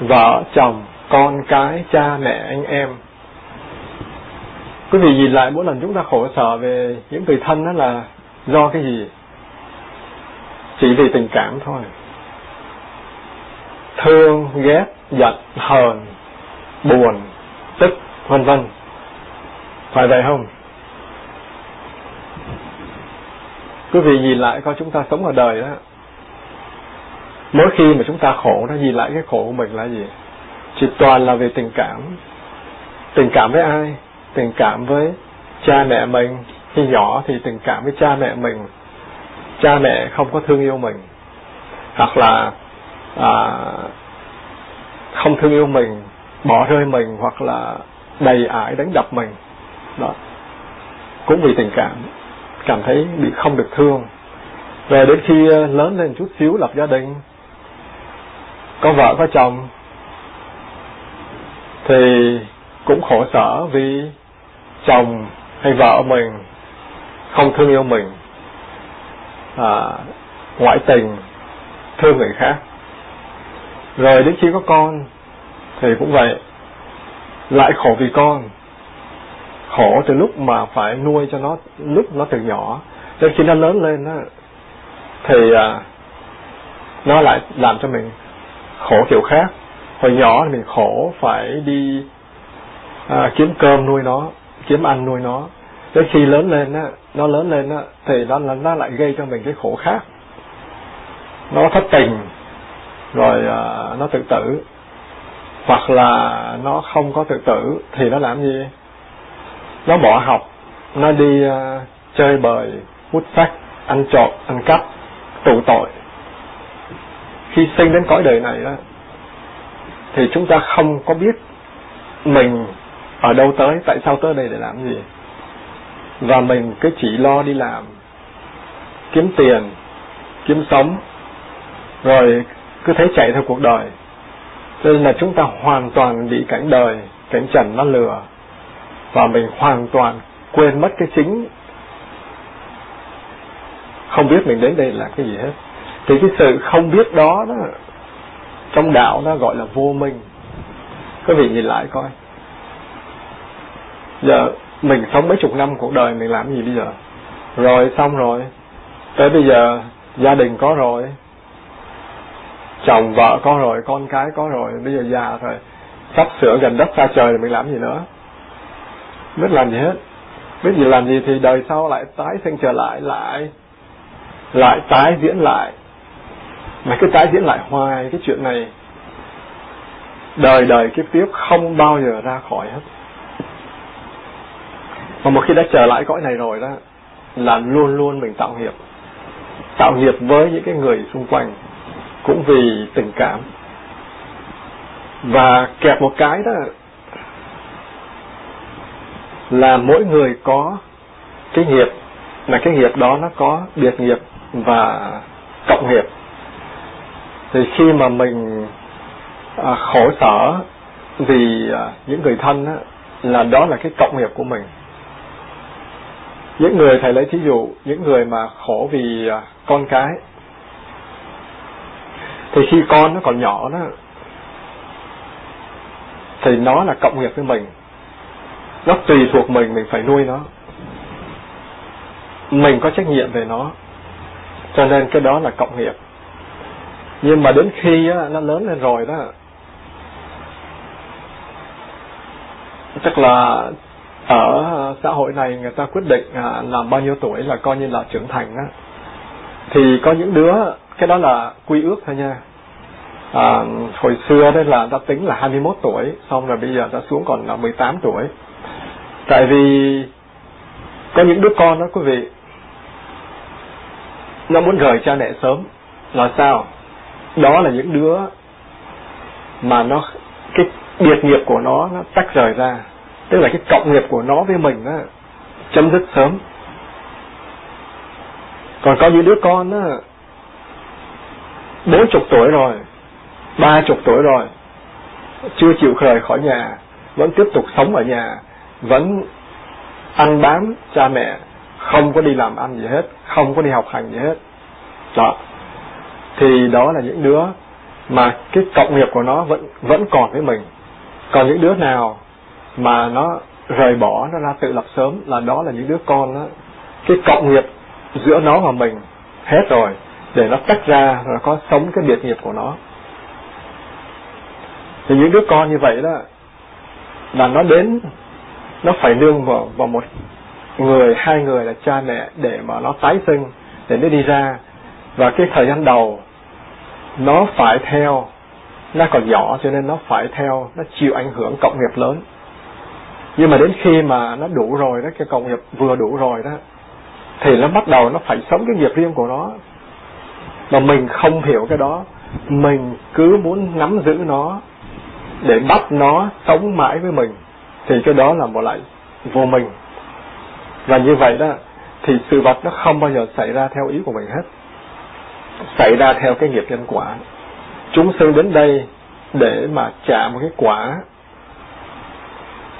vợ, chồng, con cái, cha, mẹ, anh em. Quý vị nhìn lại mỗi lần chúng ta khổ sở về những người thân đó là do cái gì? Chỉ vì tình cảm thôi. Thương, ghét, giận, hờn, buồn, tức, vân vân. Phải vậy không? Quý vị nhìn lại coi chúng ta sống ở đời đó mỗi khi mà chúng ta khổ nó nhìn lại cái khổ của mình là gì? Chỉ toàn là về tình cảm. Tình cảm với ai? Tình cảm với cha mẹ mình. Khi nhỏ thì tình cảm với cha mẹ mình. Cha mẹ không có thương yêu mình. Hoặc là à, không thương yêu mình bỏ rơi mình hoặc là đầy ải đánh đập mình. Đó. Cũng vì tình cảm. Cảm thấy bị không được thương. Về đến khi ờ, lớn lên chút xíu lập gia đình có vợ có chồng thì cũng khổ sở vì chồng hay vợ mình không thương yêu mình à, ngoại tình thương người khác. Rồi đến khi có con thì cũng vậy lại khổ vì con. Khổ từ lúc mà phải nuôi cho nó lúc nó từ nhỏ đến khi nó lớn lên đó, thì à, nó lại làm cho mình khổ kiểu khác. Hồi nhỏ thì mình khổ phải đi à, kiếm cơm nuôi nó kiếm ăn nuôi nó. Đến khi lớn lên á nó lớn lên á thì nó nó lại gây cho mình cái khổ khác. Nó thất tình rồi à, nó tự tử. Hoặc là nó không có tự tử thì nó làm gì? Nó bỏ học nó đi à, chơi bời hút sách ăn trộm ăn cắp tù tội khi sinh đến cõi đời này đó thì chúng ta không có biết mình ở đâu tới, tại sao tới đây để làm gì. Và mình cứ chỉ lo đi làm, kiếm tiền, kiếm sống, rồi cứ thế chạy theo cuộc đời. Cho nên là chúng ta hoàn toàn bị cảnh đời, cảnh trần nó lừa. Và mình hoàn toàn quên mất cái chính. Không biết mình đến đây là cái gì hết thì cái sự không biết đó đó, trong đạo nó gọi là vô minh. Quý vị nhìn lại coi. Giờ mình sống mấy chục năm cuộc đời mình làm gì bây giờ? Rồi xong rồi. Tới bây giờ gia đình có rồi, chồng vợ có rồi, con cái có rồi, bây giờ già rồi, sắp sửa gần đất xa trời thì mình làm gì nữa? Biết làm gì hết. Biết gì làm gì thì đời sau lại tái sinh trở lại lại lại tái diễn lại mà cứ tái diễn lại hoài, cái chuyện này đời đời kiếp tiếp không bao giờ ra khỏi hết. Và một khi đã trở lại cõi này rồi đó, là luôn luôn mình tạo nghiệp. Tạo nghiệp với những cái người xung quanh, cũng vì tình cảm. Và kẹp một cái đó, là mỗi người có cái nghiệp, mà cái nghiệp đó nó có biệt nghiệp và cộng nghiệp thì khi mà mình à, khổ sở vì à, những người thân á, là đó là cái cộng nghiệp của mình. Những người thầy lấy thí dụ những người mà khổ vì à, con cái thì khi con nó còn nhỏ đó thì nó là cộng nghiệp với mình. Nó tùy thuộc mình mình phải nuôi nó. Mình có trách nhiệm về nó. Cho nên cái đó là cộng nghiệp nhưng mà đến khi á, nó lớn lên rồi đó tức là ở xã hội này người ta quyết định à, làm bao nhiêu tuổi là coi như là trưởng thành á. Thì có những đứa cái đó là quy ước thôi nha. À, hồi xưa đấy là ta tính là 21 tuổi xong rồi bây giờ ta xuống còn là 18 tuổi. Tại vì có những đứa con đó quý vị nó muốn rời cha mẹ sớm là sao? Đó là những đứa mà nó, cái biệt nghiệp của nó nó tách rời ra. Tức là cái cộng nghiệp của nó với mình nó chấm dứt sớm. Còn có những đứa con nó bốn chục tuổi rồi, ba chục tuổi rồi, chưa chịu rời khỏi nhà, vẫn tiếp tục sống ở nhà, vẫn ăn bám cha mẹ, không có đi làm ăn gì hết, không có đi học hành gì hết. Đó thì đó là những đứa mà cái cộng nghiệp của nó vẫn vẫn còn với mình. Còn những đứa nào mà nó rời bỏ, nó ra tự lập sớm là đó là những đứa con đó. Cái cộng nghiệp giữa nó và mình hết rồi, để nó tách ra nó có sống cái biệt nghiệp của nó. Thì những đứa con như vậy đó, là nó đến, nó phải nương vào vào một người, hai người là cha mẹ để mà nó tái sinh, để nó đi ra. Và cái thời gian đầu nó phải theo. Nó còn nhỏ cho nên nó phải theo. Nó chịu ảnh hưởng cộng nghiệp lớn. Nhưng mà đến khi mà nó đủ rồi đó, cái cộng nghiệp vừa đủ rồi đó, thì nó bắt đầu nó phải sống cái nghiệp riêng của nó. Mà mình không hiểu cái đó. Mình cứ muốn nắm giữ nó để bắt nó sống mãi với mình, thì cái đó là một loại vô mình và như vậy đó, thì sự vật nó không bao giờ xảy ra theo ý của mình hết xảy ra theo cái nghiệp nhân quả. Chúng sinh đến đây để mà trả một cái quả,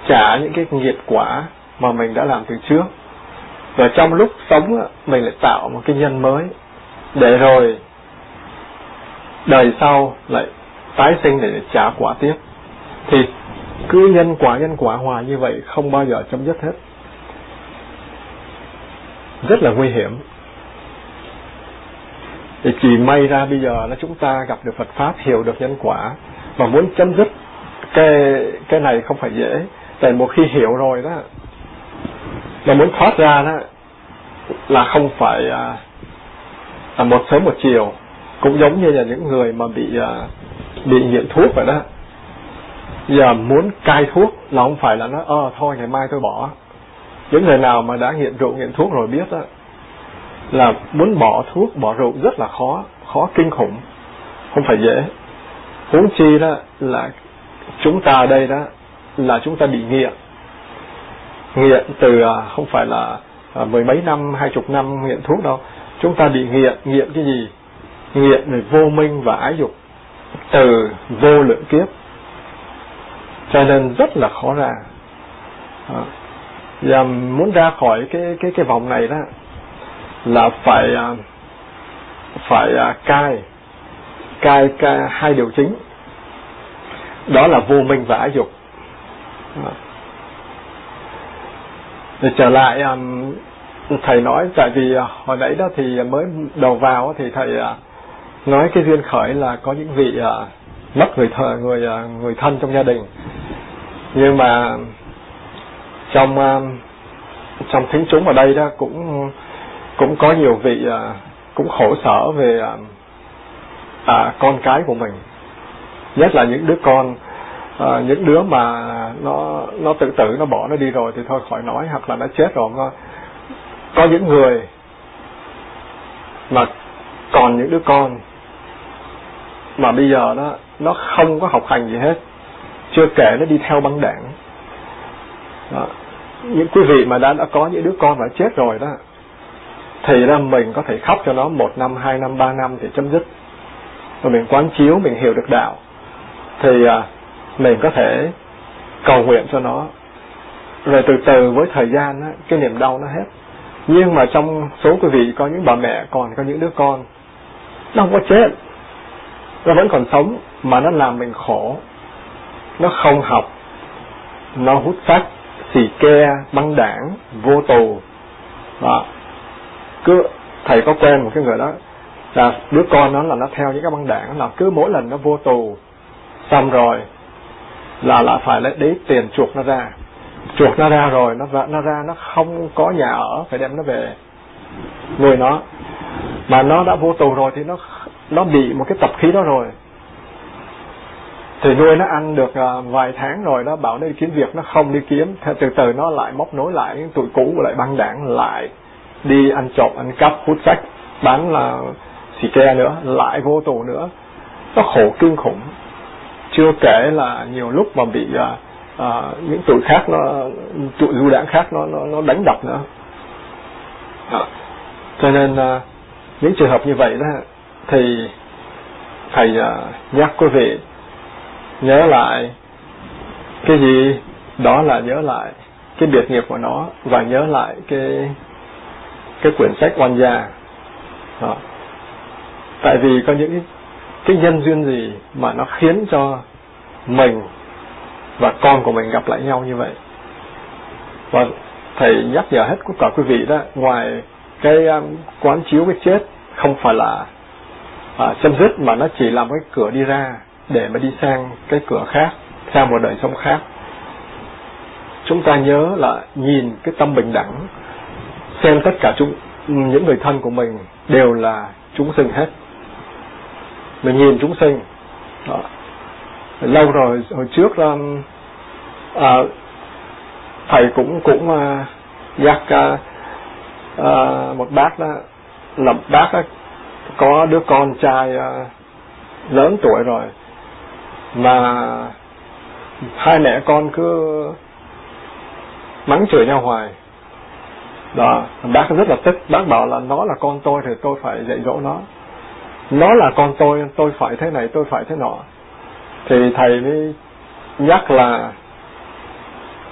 trả những cái nghiệp quả mà mình đã làm từ trước. Và trong lúc sống mình lại tạo một cái nhân mới để rồi đời sau lại tái sinh để trả quả tiếp. Thì cứ nhân quả nhân quả hòa như vậy không bao giờ chấm dứt hết. Rất là nguy hiểm thì chỉ may ra bây giờ là chúng ta gặp được Phật pháp hiểu được nhân quả. Mà muốn chấm dứt cái cái này không phải dễ. Tại một khi hiểu rồi đó mà muốn thoát ra đó là không phải à, là một sớm một chiều. Cũng giống như là những người mà bị à, bị nghiện thuốc vậy đó. Giờ muốn cai thuốc là không phải là nó ờ thôi ngày mai tôi bỏ. Những người nào mà đã nghiện rượu nghiện thuốc rồi biết đó là muốn bỏ thuốc, bỏ rượu rất là khó khó kinh khủng, không phải dễ. Huống chi đó là chúng ta đây đó là chúng ta bị nghiện. Nghiện từ à, không phải là à, mười mấy năm, hai chục năm nghiện thuốc đâu. Chúng ta bị nghiện nghiện cái gì? Nghiện về vô minh và ái dục, từ vô lượng kiếp. Cho nên rất là khó ra. À, và muốn ra khỏi cái cái cái vòng này đó là phải à, phải à, cai cai cai hai điều chính. Đó là vô minh và ái dục. À. Để trở lại thầy nói, tại vì hồi nãy đó thì mới đầu vào thì thầy nói cái duyên khởi là có những vị mất người thờ, người người thân trong gia đình. Nhưng mà trong trong thính chúng ở đây đó cũng cũng có nhiều vị à, cũng khổ sở về à, à, con cái của mình nhất là những đứa con à, những đứa mà nó nó tự tử nó bỏ nó đi rồi thì thôi khỏi nói hoặc là nó chết rồi có có những người mà còn những đứa con mà bây giờ nó nó không có học hành gì hết chưa kể nó đi theo băng đảng đó. những quý vị mà đã đã có những đứa con mà chết rồi đó thì ra mình có thể khóc cho nó một năm hai năm ba năm thì chấm dứt. Và mình quán chiếu mình hiểu được đạo. Thì à, mình có thể cầu nguyện cho nó. Rồi từ từ với thời gian á, cái niềm đau nó hết. Nhưng mà trong số quý vị có những bà mẹ còn có những đứa con nó không có chết. Nó vẫn còn sống mà nó làm mình khổ. Nó không học. Nó hút sách xì ke băng đảng vô tù. Đó cứ thầy có quen một cái người đó, là đứa con nó là nó theo những cái băng đảng là cứ mỗi lần nó vô tù, xong rồi là lại phải lấy đấy tiền chuộc nó ra. Chuộc nó ra rồi, nó nó ra, nó không có nhà ở, phải đem nó về. Nuôi nó, mà nó đã vô tù rồi thì nó nó bị một cái tập khí đó rồi. Thì nuôi nó ăn được à, vài tháng rồi nó bảo nó đi kiếm việc, nó không đi kiếm. Theo từ từ nó lại móc nối lại những tuổi cũ lại băng đảng lại đi ăn trộm ăn cắp hút sách bán là xì ke nữa lại vô tù nữa. Nó khổ kinh khủng. Chưa kể là nhiều lúc mà bị à, à, những tụi khác nó tụi du đảng khác nó nó nó đánh đập nữa. À, cho nên à, những trường hợp như vậy đó thì thầy à, nhắc quý vị nhớ lại cái gì? Đó là nhớ lại cái biệt nghiệp của nó và nhớ lại cái cái quyển sách oan gia. Đó. tại vì có những cái nhân duyên gì mà nó khiến cho mình và con của mình gặp lại nhau như vậy? Và thầy nhắc nhở hết của cả quý vị đó ngoài cái um, quán chiếu cái chết không phải là à, chấm dứt mà nó chỉ là một cái cửa đi ra để mà đi sang cái cửa khác sang một đời sống khác. Chúng ta nhớ là nhìn cái tâm bình đẳng xem tất cả chúng những người thân của mình đều là chúng sinh hết mình nhìn chúng sinh đó. lâu rồi hồi trước um, à, thầy cũng cũng uh, dắt uh, uh, một bác đó là bác đó, có đứa con trai uh, lớn tuổi rồi mà hai mẹ con cứ mắng chửi nhau hoài đó. Bác rất là tức. Bác bảo là nó là con tôi thì tôi phải dạy dỗ nó. Nó là con tôi tôi phải thế này, tôi phải thế nọ. Thì thầy mới nhắc là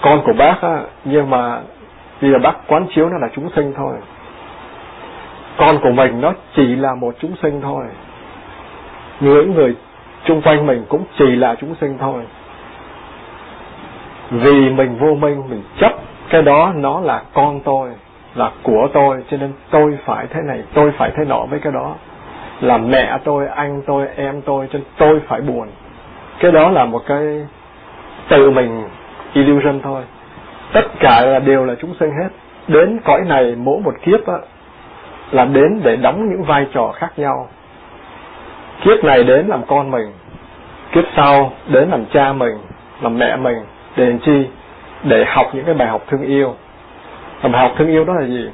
con của bác á, nhưng mà bây giờ bác quán chiếu nó là chúng sinh thôi. Con của mình nó chỉ là một chúng sinh thôi. Những người chung quanh mình cũng chỉ là chúng sinh thôi. Vì mình vô minh, mình chấp cái đó, nó là con tôi là của tôi cho nên tôi phải thế này tôi phải thế nọ với cái đó. Là mẹ tôi anh tôi em tôi cho nên tôi phải buồn. Cái đó là một cái tự mình illusion thôi. Tất cả là đều là chúng sinh hết. Đến cõi này mỗi một kiếp á, là đến để đóng những vai trò khác nhau. Kiếp này đến làm con mình kiếp sau đến làm cha mình làm mẹ mình để làm chi? Để học những cái bài học thương yêu bài học thương yêu đó là gì?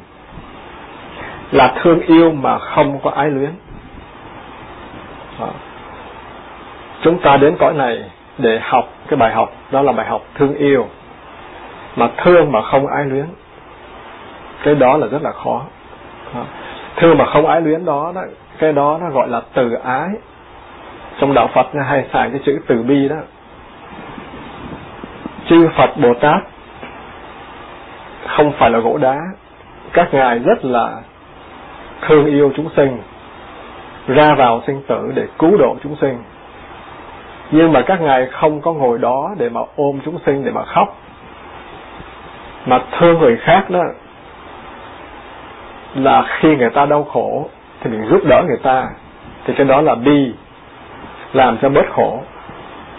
Là thương yêu mà không có ái luyến. Đó. chúng ta đến cõi này để học cái bài học đó là bài học thương yêu mà thương mà không ái luyến. Cái đó là rất là khó. Đó. thương mà không ái luyến đó, đó cái đó nó gọi là từ ái. Trong đạo Phật hay xài cái chữ từ bi đó. Chư Phật Bồ Tát không phải là gỗ đá. Các ngài rất là thương yêu chúng sinh, ra vào sinh tử để cứu độ chúng sinh. Nhưng mà các ngài không có ngồi đó để mà ôm chúng sinh, để mà khóc. Mà thương người khác đó là khi người ta đau khổ thì mình giúp đỡ người ta. Thì cái đó là bi làm cho bớt khổ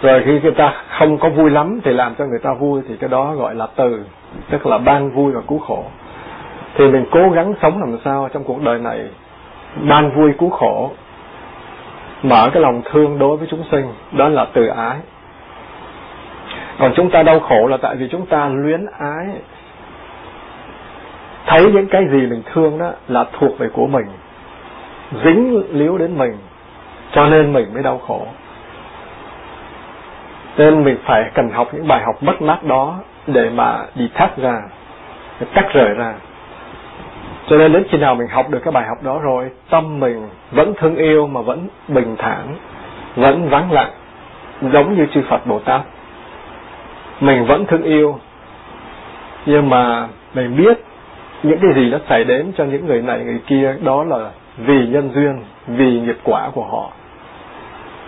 rồi khi người ta không có vui lắm thì làm cho người ta vui thì cái đó gọi là từ, tức là ban vui và cứu khổ. Thì mình cố gắng sống làm sao trong cuộc đời này ban vui cứu khổ, mở cái lòng thương đối với chúng sinh, đó là từ ái. Còn chúng ta đau khổ là tại vì chúng ta luyến ái. Thấy những cái gì mình thương đó là thuộc về của mình, dính líu đến mình, cho nên mình mới đau khổ nên mình phải cần học những bài học mất mát đó để mà đi thắt ra để tách rời ra. Cho nên đến khi nào mình học được cái bài học đó rồi tâm mình vẫn thương yêu mà vẫn bình thản vẫn vắng lặng giống như chư Phật Bồ Tát. Mình vẫn thương yêu nhưng mà mình biết những cái gì nó xảy đến cho những người này người kia đó là vì nhân duyên vì nghiệp quả của họ.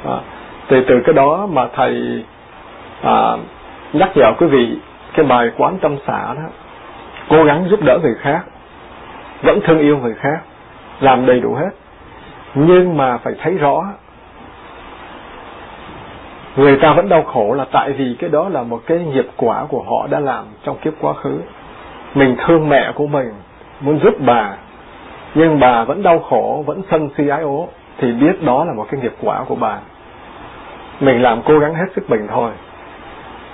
À, thì từ cái đó mà thầy à, nhắc nhở quý vị cái bài quán tâm xã đó cố gắng giúp đỡ người khác vẫn thương yêu người khác làm đầy đủ hết. Nhưng mà phải thấy rõ người ta vẫn đau khổ là tại vì cái đó là một cái nghiệp quả của họ đã làm trong kiếp quá khứ. Mình thương mẹ của mình muốn giúp bà nhưng bà vẫn đau khổ vẫn sân si ái ố thì biết đó là một cái nghiệp quả của bà. Mình làm cố gắng hết sức mình thôi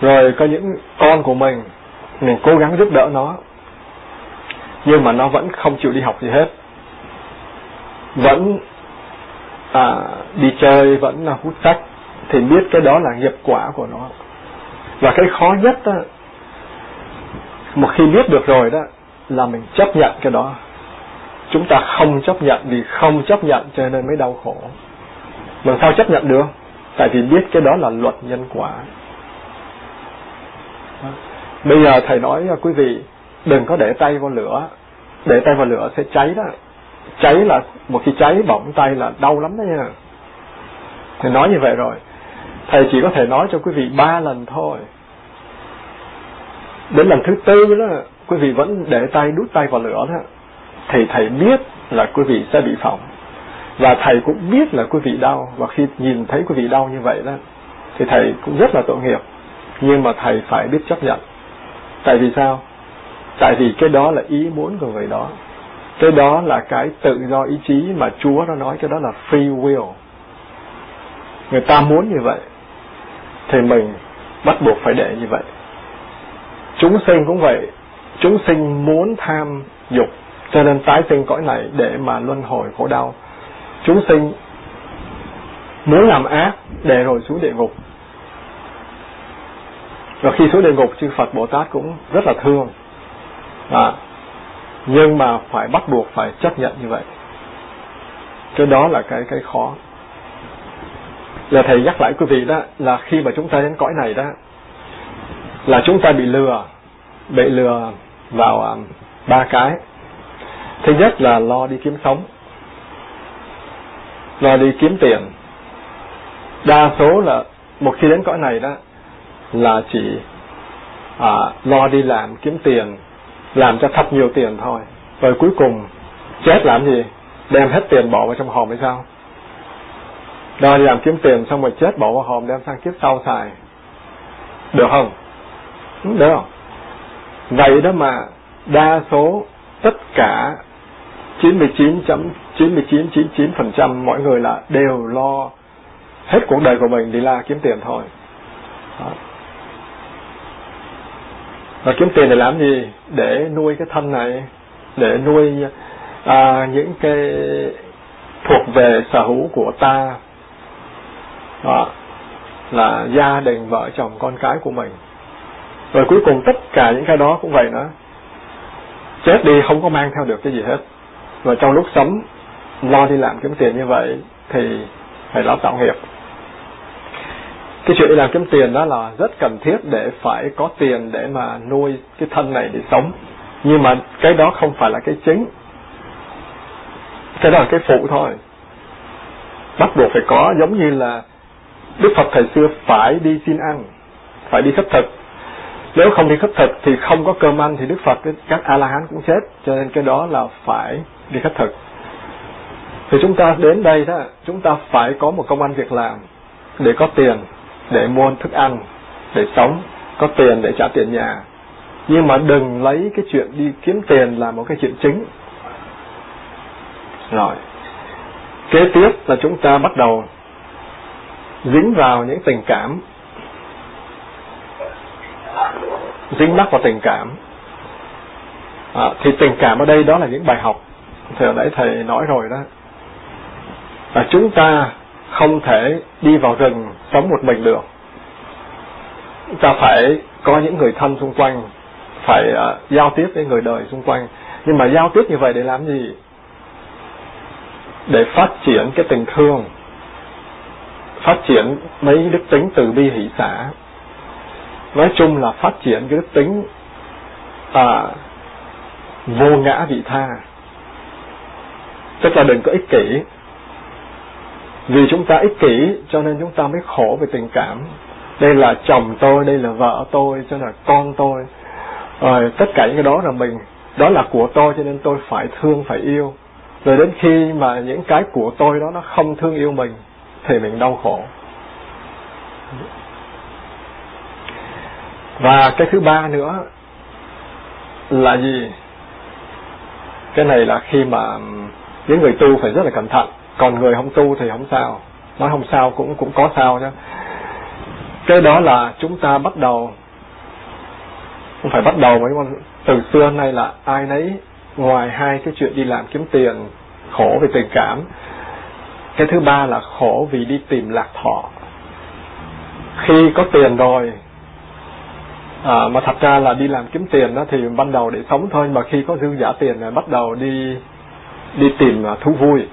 rồi có những con của mình mình cố gắng giúp đỡ nó nhưng mà nó vẫn không chịu đi học gì hết. Vẫn à, đi chơi vẫn là hút sách thì biết cái đó là nghiệp quả của nó. Và cái khó nhất đó, một khi biết được rồi đó là mình chấp nhận cái đó. Chúng ta không chấp nhận vì không chấp nhận cho nên mới đau khổ. Làm sao chấp nhận được? Tại vì biết cái đó là luật nhân quả bây giờ thầy nói, quý vị, đừng có để tay vào lửa. Để tay vào lửa sẽ cháy đó. Cháy là, một khi cháy, bỏng tay là đau lắm đó nha. Thầy nói như vậy rồi. Thầy chỉ có thể nói cho quý vị ba lần thôi. Đến lần thứ tư đó, quý vị vẫn để tay, đút tay vào lửa đó. Thì thầy biết là quý vị sẽ bị phỏng. Và thầy cũng biết là quý vị đau. Và khi nhìn thấy quý vị đau như vậy đó, thì thầy cũng rất là tội nghiệp. Nhưng mà thầy phải biết chấp nhận tại vì sao? Tại vì cái đó là ý muốn của người đó. Cái đó là cái tự do ý chí mà Chúa nó nói, cái đó là free will. Người ta muốn như vậy, thì mình bắt buộc phải để như vậy. Chúng sinh cũng vậy. Chúng sinh muốn tham dục, cho nên tái sinh cõi này để mà luân hồi khổ đau. Chúng sinh muốn làm ác, để rồi xuống địa ngục và khi xuống địa ngục chư Phật Bồ Tát cũng rất là thương. À, nhưng mà phải bắt buộc phải chấp nhận như vậy. Cái đó là cái cái khó. Là thầy nhắc lại quý vị đó là khi mà chúng ta đến cõi này đó là chúng ta bị lừa bị lừa vào um, ba cái. Thứ nhất là lo đi kiếm sống lo đi kiếm tiền. Đa số là một khi đến cõi này đó là chỉ à, lo đi làm kiếm tiền làm cho thật nhiều tiền thôi. Rồi cuối cùng chết làm gì? Đem hết tiền bỏ vào trong hòm hay sao? Đó đi làm kiếm tiền xong rồi chết bỏ vào hòm đem sang kiếp sau xài. Được không? Được không? Vậy đó mà đa số tất cả 99.9999% mọi người là đều lo hết cuộc đời của mình đi la kiếm tiền thôi. Đó và kiếm tiền để làm gì? Để nuôi cái thân này để nuôi à, những cái thuộc về sở hữu của ta. Đó. là gia đình vợ chồng con cái của mình. Rồi cuối cùng tất cả những cái đó cũng vậy nữa. Chết đi không có mang theo được cái gì hết. Và trong lúc sống lo đi làm kiếm tiền như vậy thì phải lo tạo nghiệp cái chuyện đi làm kiếm tiền đó là rất cần thiết để phải có tiền để mà nuôi cái thân này để sống. Nhưng mà cái đó không phải là cái chính. Cái đó là cái phụ thôi. Bắt buộc phải có, giống như là đức phật thời xưa phải đi xin ăn, phải đi khất thực. Nếu không đi khất thực thì không có cơm ăn thì đức phật, các a la hán cũng chết, cho nên cái đó là phải đi khất thực. Thì chúng ta đến đây đó, chúng ta phải có một công ăn việc làm để có tiền để mua thức ăn để sống có tiền để trả tiền nhà. Nhưng mà đừng lấy cái chuyện đi kiếm tiền là một cái chuyện chính. Rồi kế tiếp là chúng ta bắt đầu dính vào những tình cảm. Dính mắc vào tình cảm. À, thì tình cảm ở đây đó là những bài học. Thì hồi nãy thầy nói rồi đó. Là chúng ta không thể đi vào rừng sống một mình được. Ta phải có những người thân xung quanh phải uh, giao tiếp với người đời xung quanh. Nhưng mà giao tiếp như vậy để làm gì? Để phát triển cái tình thương phát triển mấy đức tính từ bi hỷ xã nói chung là phát triển cái đức tính à, vô ngã vị tha. Tức là đừng có ích kỷ vì chúng ta ích kỷ, cho nên chúng ta mới khổ về tình cảm. Đây là chồng tôi, đây là vợ tôi, cho là con tôi. Rồi, tất cả những cái đó là mình. Đó là của tôi, cho nên tôi phải thương, phải yêu. Rồi đến khi mà những cái của tôi đó nó không thương yêu mình, thì mình đau khổ. Và cái thứ ba nữa là gì? Cái này là khi mà những người tu phải rất là cẩn thận còn người không tu thì không sao. Nói không sao cũng cũng có sao chứ. Cái đó là chúng ta bắt đầu không phải bắt đầu mà từ xưa nay là ai nấy ngoài hai cái chuyện đi làm kiếm tiền khổ về tình cảm. Cái thứ ba là khổ vì đi tìm lạc thọ. Khi có tiền rồi à, mà thật ra là đi làm kiếm tiền đó thì ban đầu để sống thôi. Mà khi có dư giả tiền là bắt đầu đi đi tìm à, thú vui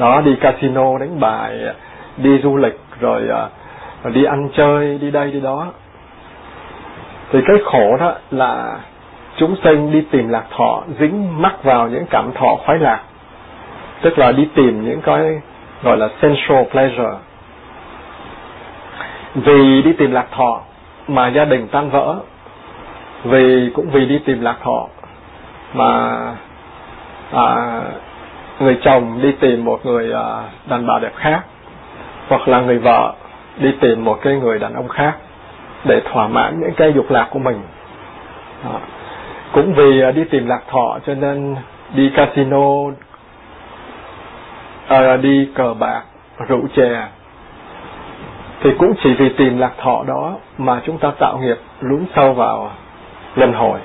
đó đi casino đánh bài đi du lịch rồi à, đi ăn chơi đi đây đi đó. Thì cái khổ đó là chúng sinh đi tìm lạc thọ dính mắc vào những cảm thọ khoái lạc. Tức là đi tìm những cái gọi là sensual pleasure. Vì đi tìm lạc thọ mà gia đình tan vỡ vì cũng vì đi tìm lạc thọ mà à, người chồng đi tìm một người à, đàn bà đẹp khác hoặc là người vợ đi tìm một cái người đàn ông khác để thỏa mãn những cái dục lạc của mình Đó. cũng vì à, đi tìm lạc thọ cho nên đi casino à, đi cờ bạc rượu chè thì cũng chỉ vì tìm lạc thọ đó mà chúng ta tạo nghiệp lún sâu vào luân hồi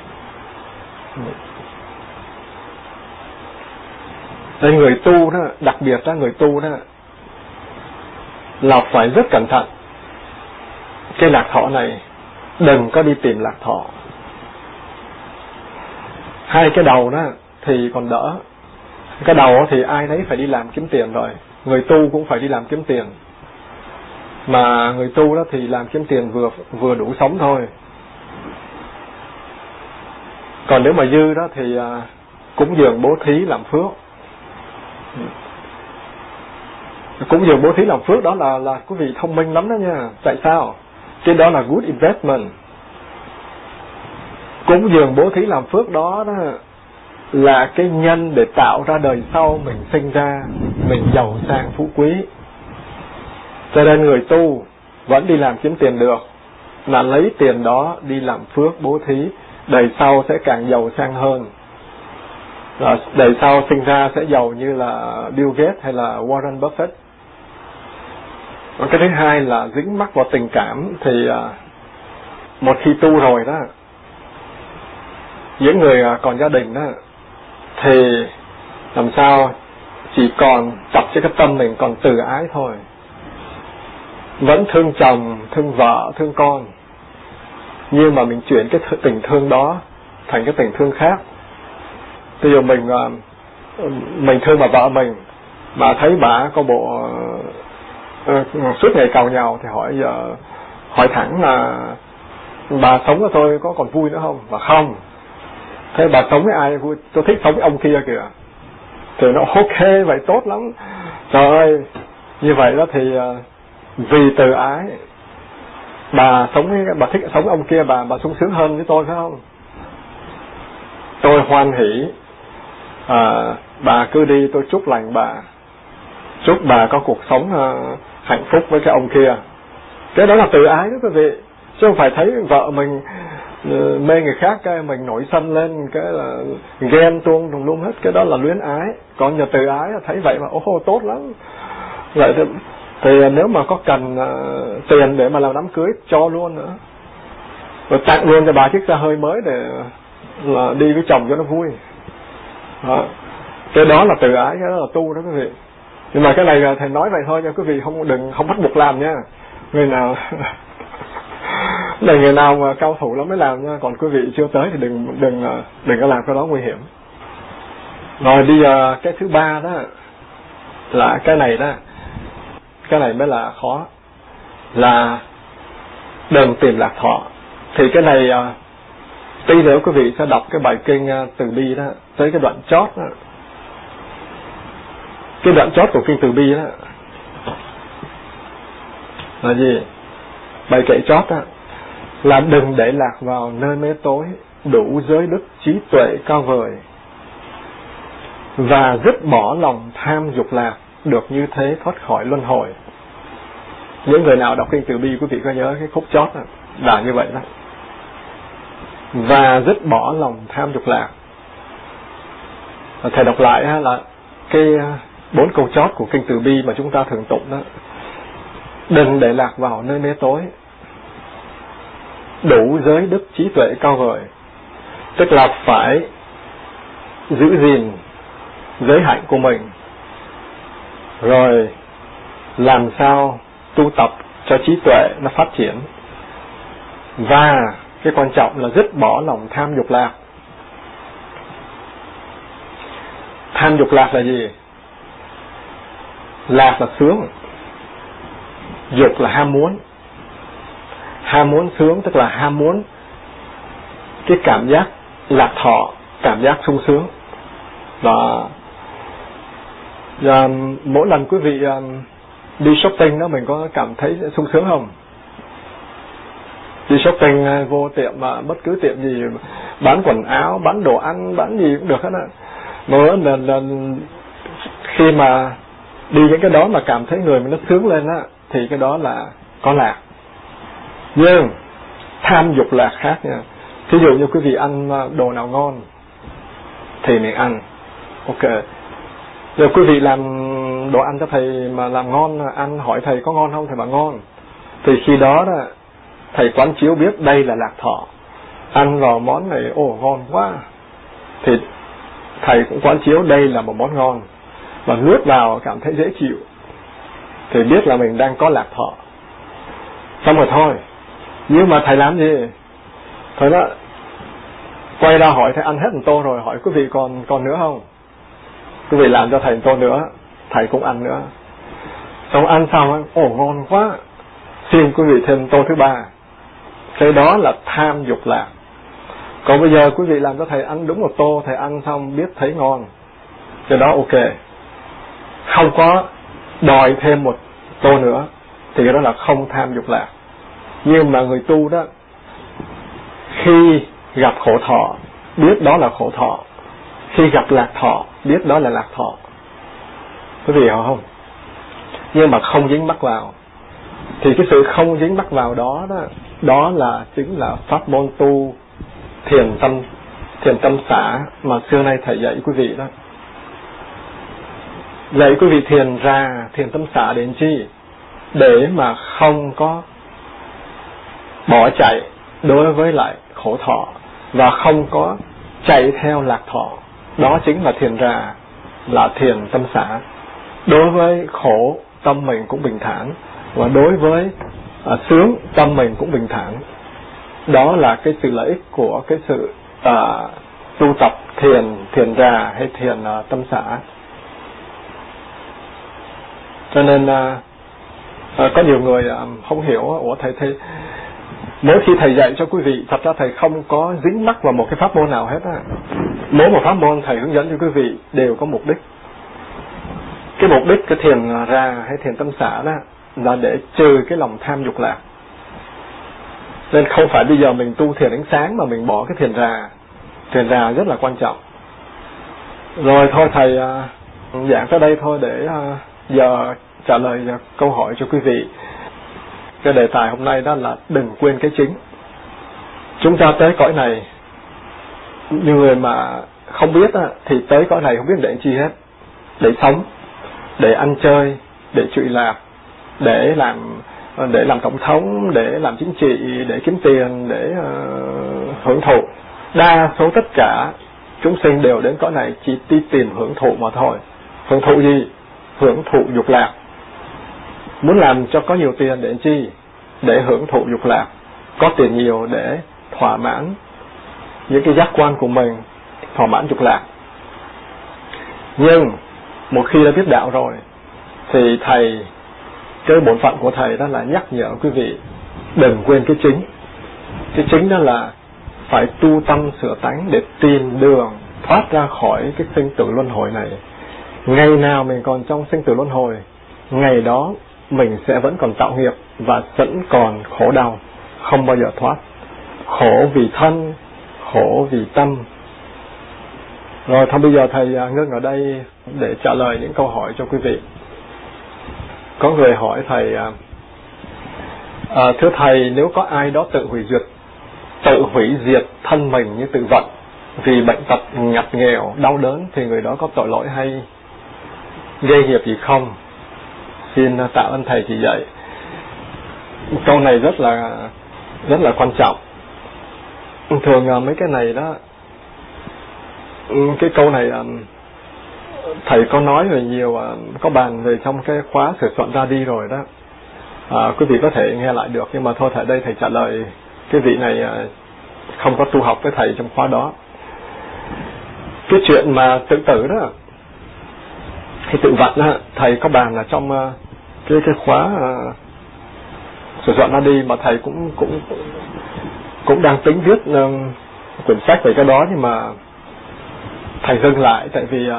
nên người tu đó, đặc biệt là người tu đó, là phải rất cẩn thận. Cái lạc thọ này, đừng có đi tìm lạc thọ. Hai cái đầu đó thì còn đỡ. Cái đầu thì ai nấy phải đi làm kiếm tiền rồi. Người tu cũng phải đi làm kiếm tiền. Mà người tu đó thì làm kiếm tiền vừa vừa đủ sống thôi. Còn nếu mà dư đó thì cũng cúng dường bố thí làm phước. Ừ. cũng dường bố thí làm phước đó là là quý vị thông minh lắm đó nha. Tại sao? Cái đó là good investment. Cúng dường bố thí làm phước đó đó là cái nhân để tạo ra đời sau mình sinh ra, mình giàu sang, phú quý. Cho nên người tu vẫn đi làm kiếm tiền được là lấy tiền đó đi làm phước bố thí, đời sau sẽ càng giàu sang hơn là đời sau sinh ra sẽ giàu như là Bill Gates hay là Warren Buffett. Cái thứ hai là dính mắc vào tình cảm thì à, một khi tu rồi đó những người à, còn gia đình đó thì làm sao chỉ còn tập cho cái tâm mình còn từ ái thôi. Vẫn thương chồng thương vợ thương con nhưng mà mình chuyển cái tình thương đó thành cái tình thương khác bây giờ mình ờ, mình thương bà vợ mình mà thấy bà có bộ ờ, suốt ngày cào nhau thì hỏi giờ hỏi thẳng là bà sống với tôi có còn vui nữa không? Và không. Thế bà sống với ai vui? Tôi thích sống với ông kia kìa. Thì nó ok, vậy tốt lắm. Trời ơi, như vậy đó thì ờ, vì từ ái. Bà sống với, bà thích sống với ông kia, bà bà sung sướng hơn với tôi phải không? Tôi hoan hỷ à, bà cứ đi tôi chúc lành bà. Chúc bà có cuộc sống à, hạnh phúc với cái ông kia. Cái đó là tự ái đó quý vị. Chứ không phải thấy vợ mình uh, mê người khác cái mình nổi sân lên cái là ghen tuông tùm lum hết. Cái đó là luyến ái. Còn nhờ tự ái thấy vậy mà ô tốt lắm. Vậy thì, thì nếu mà có cần uh, tiền để mà làm đám cưới cho luôn nữa. Rồi tặng luôn cho bà chiếc xe hơi mới để là đi với chồng cho nó vui đó. cái đó là từ ái, cái đó là tu đó quý vị. Nhưng mà cái này là thầy nói vậy thôi nha quý vị, không đừng, không bắt buộc làm nha. Người nào này người nào mà cao thủ lắm mới làm nha. Còn quý vị chưa tới thì đừng đừng à, đừng có làm cái đó nguy hiểm. Rồi bây giờ cái thứ ba đó là cái này đó. Cái này mới là khó. Là đừng tìm lạc thọ. Thì cái này à, tí nữa quý vị sẽ đọc cái bài kinh à, từ bi đó tới cái đoạn chót đó. Cái đoạn chót của kinh từ bi đó. Là gì? Bài kệ chót đó. Là đừng để lạc vào nơi mê tối đủ giới đức trí tuệ cao vời. Và dứt bỏ lòng tham dục lạc được như thế thoát khỏi luân hồi. Những người nào đọc kinh từ bi quý vị có nhớ cái khúc chót đó, là như vậy đó và dứt bỏ lòng tham dục lạc. Thầy đọc lại là cái bốn câu chót của kinh từ bi mà chúng ta thường tụng đó. Đừng để lạc vào nơi mê tối. Đủ giới đức trí tuệ cao vời. Tức là phải giữ gìn giới hạnh của mình. Rồi làm sao tu tập cho trí tuệ nó phát triển. Và cái quan trọng là dứt bỏ lòng tham dục lạc. Tham dục lạc là gì? Lạc là sướng. Dục là ham muốn. Ham muốn sướng tức là ham muốn cái cảm giác lạc thọ cảm giác sung sướng. Và, và mỗi lần quý vị um, đi shopping đó mình có cảm thấy sung sướng không? Đi shopping à, vô tiệm mà bất cứ tiệm gì bán quần áo bán đồ ăn bán gì cũng được hết á. Mỗi lần, lần khi mà đi những cái đó mà cảm thấy người mình nó sướng lên á thì cái đó là có lạc. Nhưng tham dục lạc khác nha. Thí dụ như quý vị ăn à, đồ nào ngon thì mình ăn. Ok. Rồi quý vị làm đồ ăn cho thầy mà làm ngon ăn hỏi thầy có ngon không thầy bảo ngon. Thì khi đó đó thầy quán chiếu biết đây là lạc thọ. Ăn vào món này ồ ngon quá. Thì thầy cũng quán chiếu đây là một món ngon. Và nuốt vào cảm thấy dễ chịu. Thì biết là mình đang có lạc thọ. Xong rồi thôi. Nhưng mà thầy làm gì? Thầy đó quay ra hỏi thầy ăn hết một tô rồi, hỏi quý vị còn còn nữa không? Quý vị làm cho thầy một tô nữa, thầy cũng ăn nữa. Xong ăn xong ồ ngon quá. Xin quý vị thêm tô thứ ba cái đó là tham dục lạc. Còn bây giờ quý vị làm cho thầy ăn đúng một tô, thầy ăn xong biết thấy ngon. Cái đó ok. Không có đòi thêm một tô nữa, thì cái đó là không tham dục lạc. Nhưng mà người tu đó, khi gặp khổ thọ, biết đó là khổ thọ. Khi gặp lạc thọ, biết đó là lạc thọ. Quý vị hiểu không? Nhưng mà không dính mắc vào. Thì cái sự không dính mắc vào đó đó đó là chính là pháp môn tu thiền tâm thiền tâm xã mà xưa nay thầy dạy quý vị đó. Dạy quý vị thiền ra, thiền tâm xã đến chi? Để mà không có bỏ chạy đối với lại khổ thọ và không có chạy theo lạc thọ. Đó chính là thiền ra, là thiền tâm xã đối với khổ tâm mình cũng bình thản và đối với à, sướng tâm mình cũng bình thản. Đó là cái sự lợi ích của cái sự à, tu tập thiền thiền ra hay thiền à, tâm xã cho nên à, à, có nhiều người à, không hiểu à, ủa thầy thầy mỗi khi thầy dạy cho quý vị thật ra thầy không có dính mắc vào một cái pháp môn nào hết á. Mỗi một pháp môn thầy hướng dẫn cho quý vị đều có mục đích. Cái mục đích cái thiền à, ra hay thiền tâm xã đó là để trừ cái lòng tham dục lạc. Nên không phải bây giờ mình tu thiền ánh sáng mà mình bỏ cái thiền ra thiền ra rất là quan trọng. Rồi thôi thầy à, giảng tới đây thôi để à, giờ trả lời à, câu hỏi cho quý vị. Cái đề tài hôm nay đó là đừng quên cái chính. Chúng ta tới cõi này như người mà không biết á, thì tới cõi này không biết để chi hết. Để sống để ăn chơi để trụy lạc để làm để làm tổng thống để làm chính trị để kiếm tiền để uh, hưởng thụ. Đa số tất cả chúng sinh đều đến cõi này chỉ đi tìm hưởng thụ mà thôi. Hưởng thụ gì? Hưởng thụ dục lạc. Muốn làm cho có nhiều tiền để chi? Để hưởng thụ dục lạc. Có tiền nhiều để thỏa mãn những cái giác quan của mình thỏa mãn dục lạc. Nhưng một khi đã biết đạo rồi thì thầy cái bổn phận của thầy đó là nhắc nhở quý vị đừng quên cái chính. Cái chính đó là phải tu tâm sửa tánh để tìm đường thoát ra khỏi cái sinh tử luân hồi này. Ngày nào mình còn trong sinh tử luân hồi, ngày đó mình sẽ vẫn còn tạo nghiệp và vẫn còn khổ đau, không bao giờ thoát. Khổ vì thân, khổ vì tâm. Rồi thôi, bây giờ thầy à, ngưng ở đây để trả lời những câu hỏi cho quý vị có người hỏi thầy à, à, thưa thầy nếu có ai đó tự hủy diệt tự hủy diệt thân mình như tự vận vì bệnh tật ngặt nghèo đau đớn thì người đó có tội lỗi hay gây nghiệp gì không? Xin tạ ơn thầy chỉ dạy. Câu này rất là rất là quan trọng. Thường à, mấy cái này đó cái câu này à, thầy có nói về nhiều à, có bàn về trong cái khóa sửa soạn ra đi rồi đó. À, quý vị có thể nghe lại được nhưng mà thôi tại đây thầy trả lời cái vị này à, không có tu học với thầy trong khóa đó. Cái chuyện mà tự tử đó thì tự vặt đó thầy có bàn là trong à, cái cái khóa sửa soạn ra đi mà thầy cũng cũng cũng đang tính viết um, quyển sách về cái đó nhưng mà thầy dừng lại tại vì uh,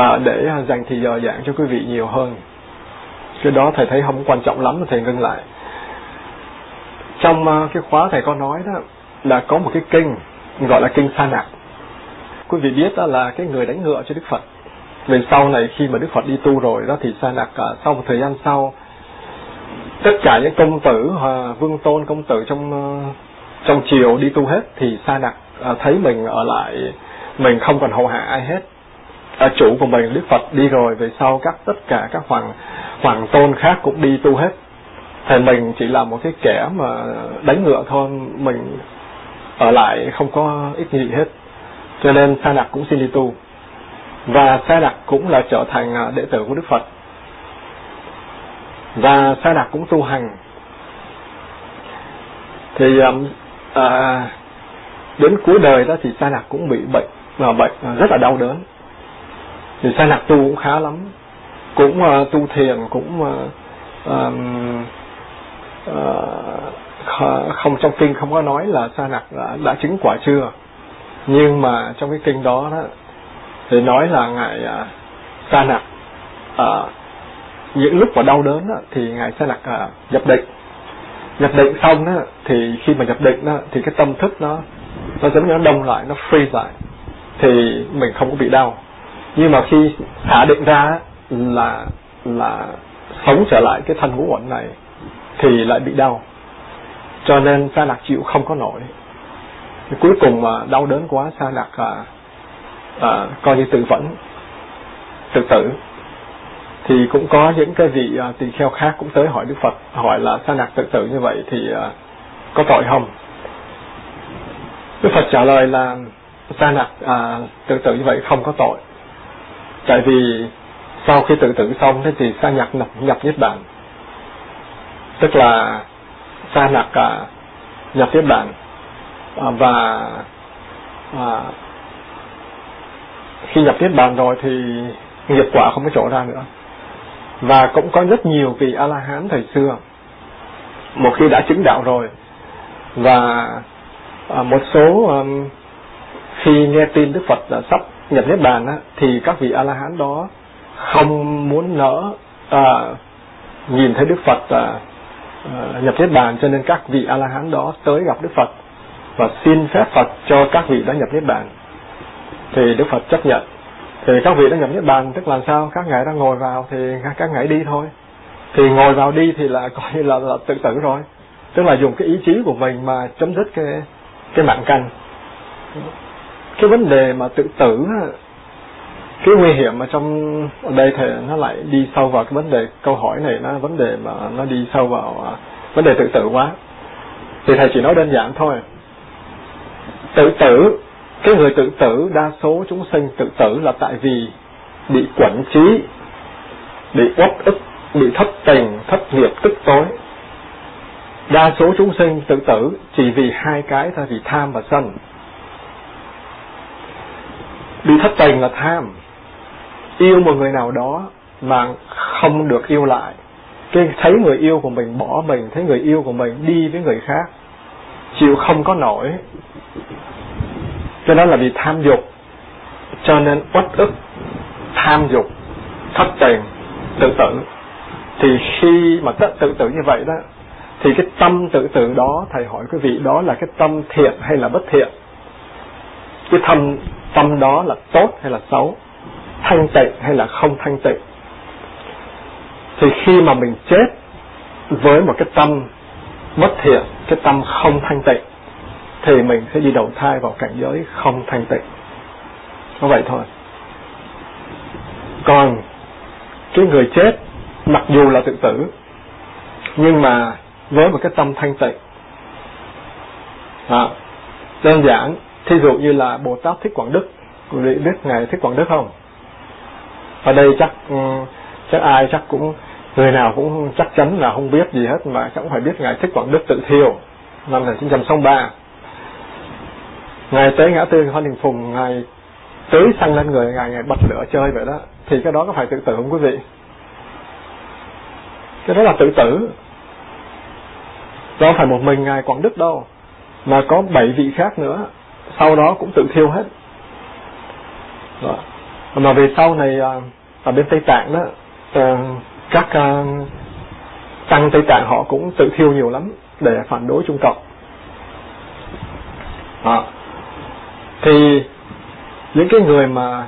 à, để à, dành thì giờ giảng cho quý vị nhiều hơn. Cái đó thầy thấy không quan trọng lắm thầy ngưng lại. Trong uh, cái khóa thầy có nói đó là có một cái kinh gọi là kinh sa nặc quý vị biết đó là cái người đánh ngựa cho đức phật. Về sau này khi mà đức phật đi tu rồi đó thì sa nặc uh, sau một thời gian sau tất cả những công tử và vương tôn công tử trong uh, trong triều đi tu hết thì sa nặc uh, thấy mình ở lại mình không còn hầu hạ ai hết à, chủ của mình đức phật đi rồi về sau các tất cả các hoàng hoàng tôn khác cũng đi tu hết. Thì mình chỉ là một cái kẻ mà đánh ngựa thôi mình ở lại không có ích gì hết. Cho nên sa nặc cũng xin đi tu. Và sa nặc cũng là trở thành à, đệ tử của đức phật. Và sa đạt cũng tu hành. Thì à, đến cuối đời đó thì sa đạt cũng bị bệnh và bệnh rất là đau đớn thì sa lạc tu cũng khá lắm. Cũng uh, tu thiền cũng uh, um, uh, không trong kinh không có nói là sa lạc đã, đã chứng quả chưa. Nhưng mà trong cái kinh đó, đó thì nói là ngài uh, sa lạc uh, ờ, những lúc mà đau đớn đó, thì ngài Sa lạc uh, nhập định. Nhập định xong đó, thì khi mà nhập định đó, thì cái tâm thức nó nó giống như nó đông lại nó free lại. Thì mình không có bị đau nhưng mà khi hạ định ra là là sống trở lại cái thân ngũ uẩn này thì lại bị đau. Cho nên sa lạc chịu không có nổi. Cuối cùng mà đau đớn quá sa lạc à, à, coi như tự vẫn tự tử. Thì cũng có những cái vị à, tỳ kheo khác cũng tới hỏi Đức Phật hỏi là sa lạc tự tử như vậy thì à, có tội không? Đức Phật trả lời là sa lạc à, tự tử như vậy không có tội tại vì sau khi tự tử xong thế thì sa nhập nhập nhập niết bàn. Tức là sa nhập cả à, nhập niết bàn. À, và à khi nhập niết bàn rồi thì nghiệp quả không có chỗ ra nữa. Và cũng có rất nhiều vị a la hán thời xưa một khi đã chứng đạo rồi và à, một số um, khi nghe tin Đức Phật là sắp nhập niết bàn á, thì các vị a la hán đó không muốn nỡ à, nhìn thấy Đức Phật à, à, nhập niết bàn cho nên các vị a la hán đó tới gặp Đức Phật và xin phép Phật cho các vị đã nhập niết bàn. Thì Đức Phật chấp nhận. Thì các vị đã nhập niết bàn tức là sao? Các ngài đang ngồi vào thì các ngài đi thôi. Thì ngồi vào đi thì là coi như là, là tự tử rồi. Tức là dùng cái ý chí của mình mà chấm dứt cái cái mạng canh cái vấn đề mà tự tử cái nguy hiểm mà trong ở đây thì nó lại đi sâu vào cái vấn đề câu hỏi này, nó vấn đề mà nó đi sâu vào à, vấn đề tự tử quá. Thì thầy chỉ nói đơn giản thôi. Tự tử, cái người tự tử, đa số chúng sinh tự tử là tại vì bị quẩn trí, bị uất ức, bị thất tình, thất nghiệp, tức tối. Đa số chúng sinh tự tử chỉ vì hai cái thôi, vì tham và sân bị thất tình là tham. Yêu một người nào đó mà không được yêu lại. Cái thấy người yêu của mình bỏ mình thấy người yêu của mình đi với người khác chịu không có nổi. Cho đó là vì tham dục. Cho nên uất ức tham dục thất tình tự tử. Thì khi mà tự, tự tử như vậy đó thì cái tâm tự tử đó thầy hỏi quý vị đó là cái tâm thiện hay là bất thiện? Cái tâm tâm đó là tốt hay là xấu? Thanh tịnh hay là không thanh tịnh? Thì khi mà mình chết với một cái tâm bất thiện cái tâm không thanh tịnh thì mình sẽ đi đầu thai vào cảnh giới không thanh tịnh. Có vậy thôi. Còn cái người chết mặc dù là tự tử nhưng mà với một cái tâm thanh tịnh à, đơn giản thí dụ như là bồ tát thích quảng đức. Quý vị biết ngài thích quảng đức không? Ở đây chắc ừ, chắc ai chắc cũng, người nào cũng chắc chắn là không biết gì hết mà cũng phải biết ngài thích quảng đức tự thiêu năm 1963 ngài tới ngã tư Phan Đình Phùng, ngài tưới xăng lên người, ngài ngài bật lửa chơi vậy đó. Thì cái đó có phải tự tử không quý vị? Cái đó là tự tử. Đâu phải một mình ngài quảng đức đâu, mà có bảy vị khác nữa sau đó cũng tự thiêu hết đó. mà về sau này à, ở bên tây tạng đó à, các à, tăng tây tạng họ cũng tự thiêu nhiều lắm để phản đối trung cộng đó. thì những cái người mà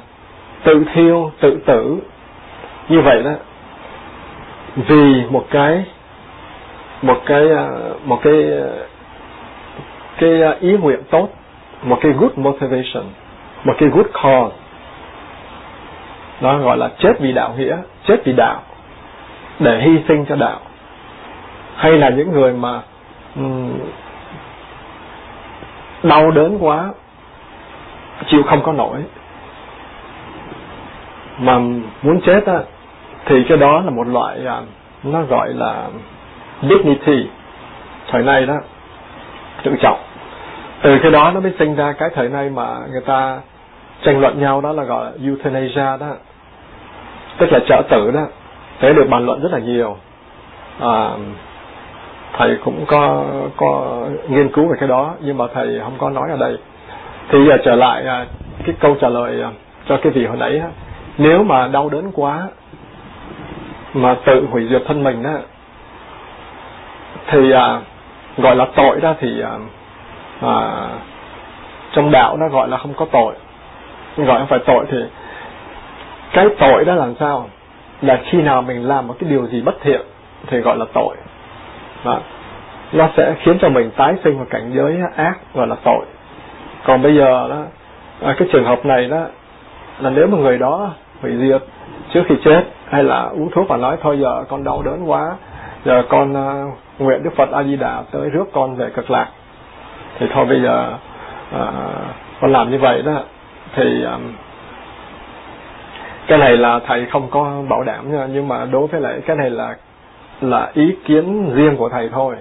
tự thiêu, tự tử như vậy đó, vì một cái một cái một cái cái ý nguyện tốt một cái good motivation một cái good cause nó gọi là chết vì đạo nghĩa chết vì đạo để hy sinh cho đạo. Hay là những người mà um, đau đớn quá chịu không có nổi mà muốn chết á thì cái đó là một loại à, nó gọi là dignity. Thời nay đó tự trọng từ cái đó nó mới sinh ra cái thời nay mà người ta tranh luận nhau đó là gọi là euthanasia đó. Tức là trợ tử đó. Thế được bàn luận rất là nhiều. À, thầy cũng có có nghiên cứu về cái đó nhưng mà thầy không có nói ở đây. Thì giờ trở lại à, cái câu trả lời à, cho cái vị hồi nãy nếu mà đau đớn quá mà tự hủy diệt thân mình đó thì à, gọi là tội đó thì à, à, trong đạo nó gọi là không có tội. Gọi không phải tội thì cái tội đó làm sao? Là khi nào mình làm một cái điều gì bất thiện thì gọi là tội. Đó. nó sẽ khiến cho mình tái sinh vào cảnh giới ác gọi là tội. Còn bây giờ đó à, cái trường hợp này đó là nếu mà người đó hủy diệt trước khi chết hay là uống thuốc và nói thôi giờ con đau đớn quá giờ con uh, nguyện đức phật a di đà tới rước con về cực lạc thì thôi bây giờ à, con làm như vậy đó thì à, cái này là thầy không có bảo đảm nha nhưng mà đối với lại cái này là là ý kiến riêng của thầy thôi.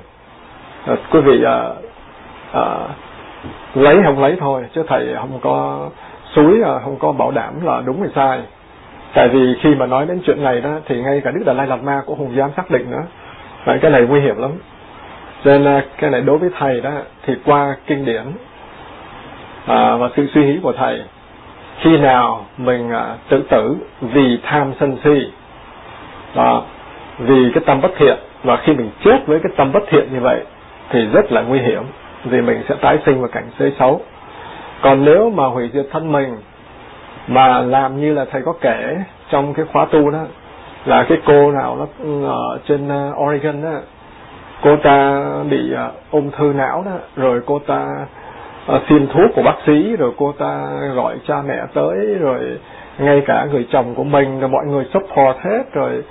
À, quý vị à, à, lấy không lấy thôi chứ thầy không có suối à, không có bảo đảm là đúng hay sai. Tại vì khi mà nói đến chuyện này đó thì ngay cả đức đạt lai lạt ma cũng không dám xác định nữa. Vậy cái này nguy hiểm lắm cho nên à, cái này đối với thầy đó thì qua kinh điển à, và sự suy nghĩ của thầy khi nào mình à, tự tử vì tham sân si à, vì cái tâm bất thiện và khi mình chết với cái tâm bất thiện như vậy thì rất là nguy hiểm vì mình sẽ tái sinh vào cảnh giới xấu. Còn nếu mà hủy diệt thân mình mà làm như là thầy có kể trong cái khóa tu đó là cái cô nào nó ừ, ở trên à, Oregon đó cô ta bị uh, ung thư não đó rồi cô ta uh, xin thuốc của bác sĩ rồi cô ta gọi cha mẹ tới rồi ngay cả người chồng của mình rồi mọi người support hết rồi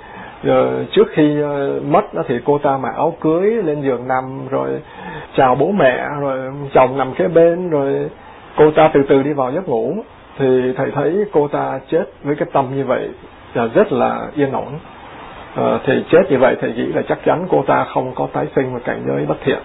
rồi trước khi uh, mất đó thì cô ta mặc áo cưới lên giường nằm rồi chào bố mẹ rồi chồng nằm kế bên rồi cô ta từ từ đi vào giấc ngủ. Thì thầy thấy cô ta chết với cái tâm như vậy là rất là yên ổn à, thì chết như vậy thì nghĩ là chắc chắn cô ta không có tái sinh một cảnh giới bất thiện.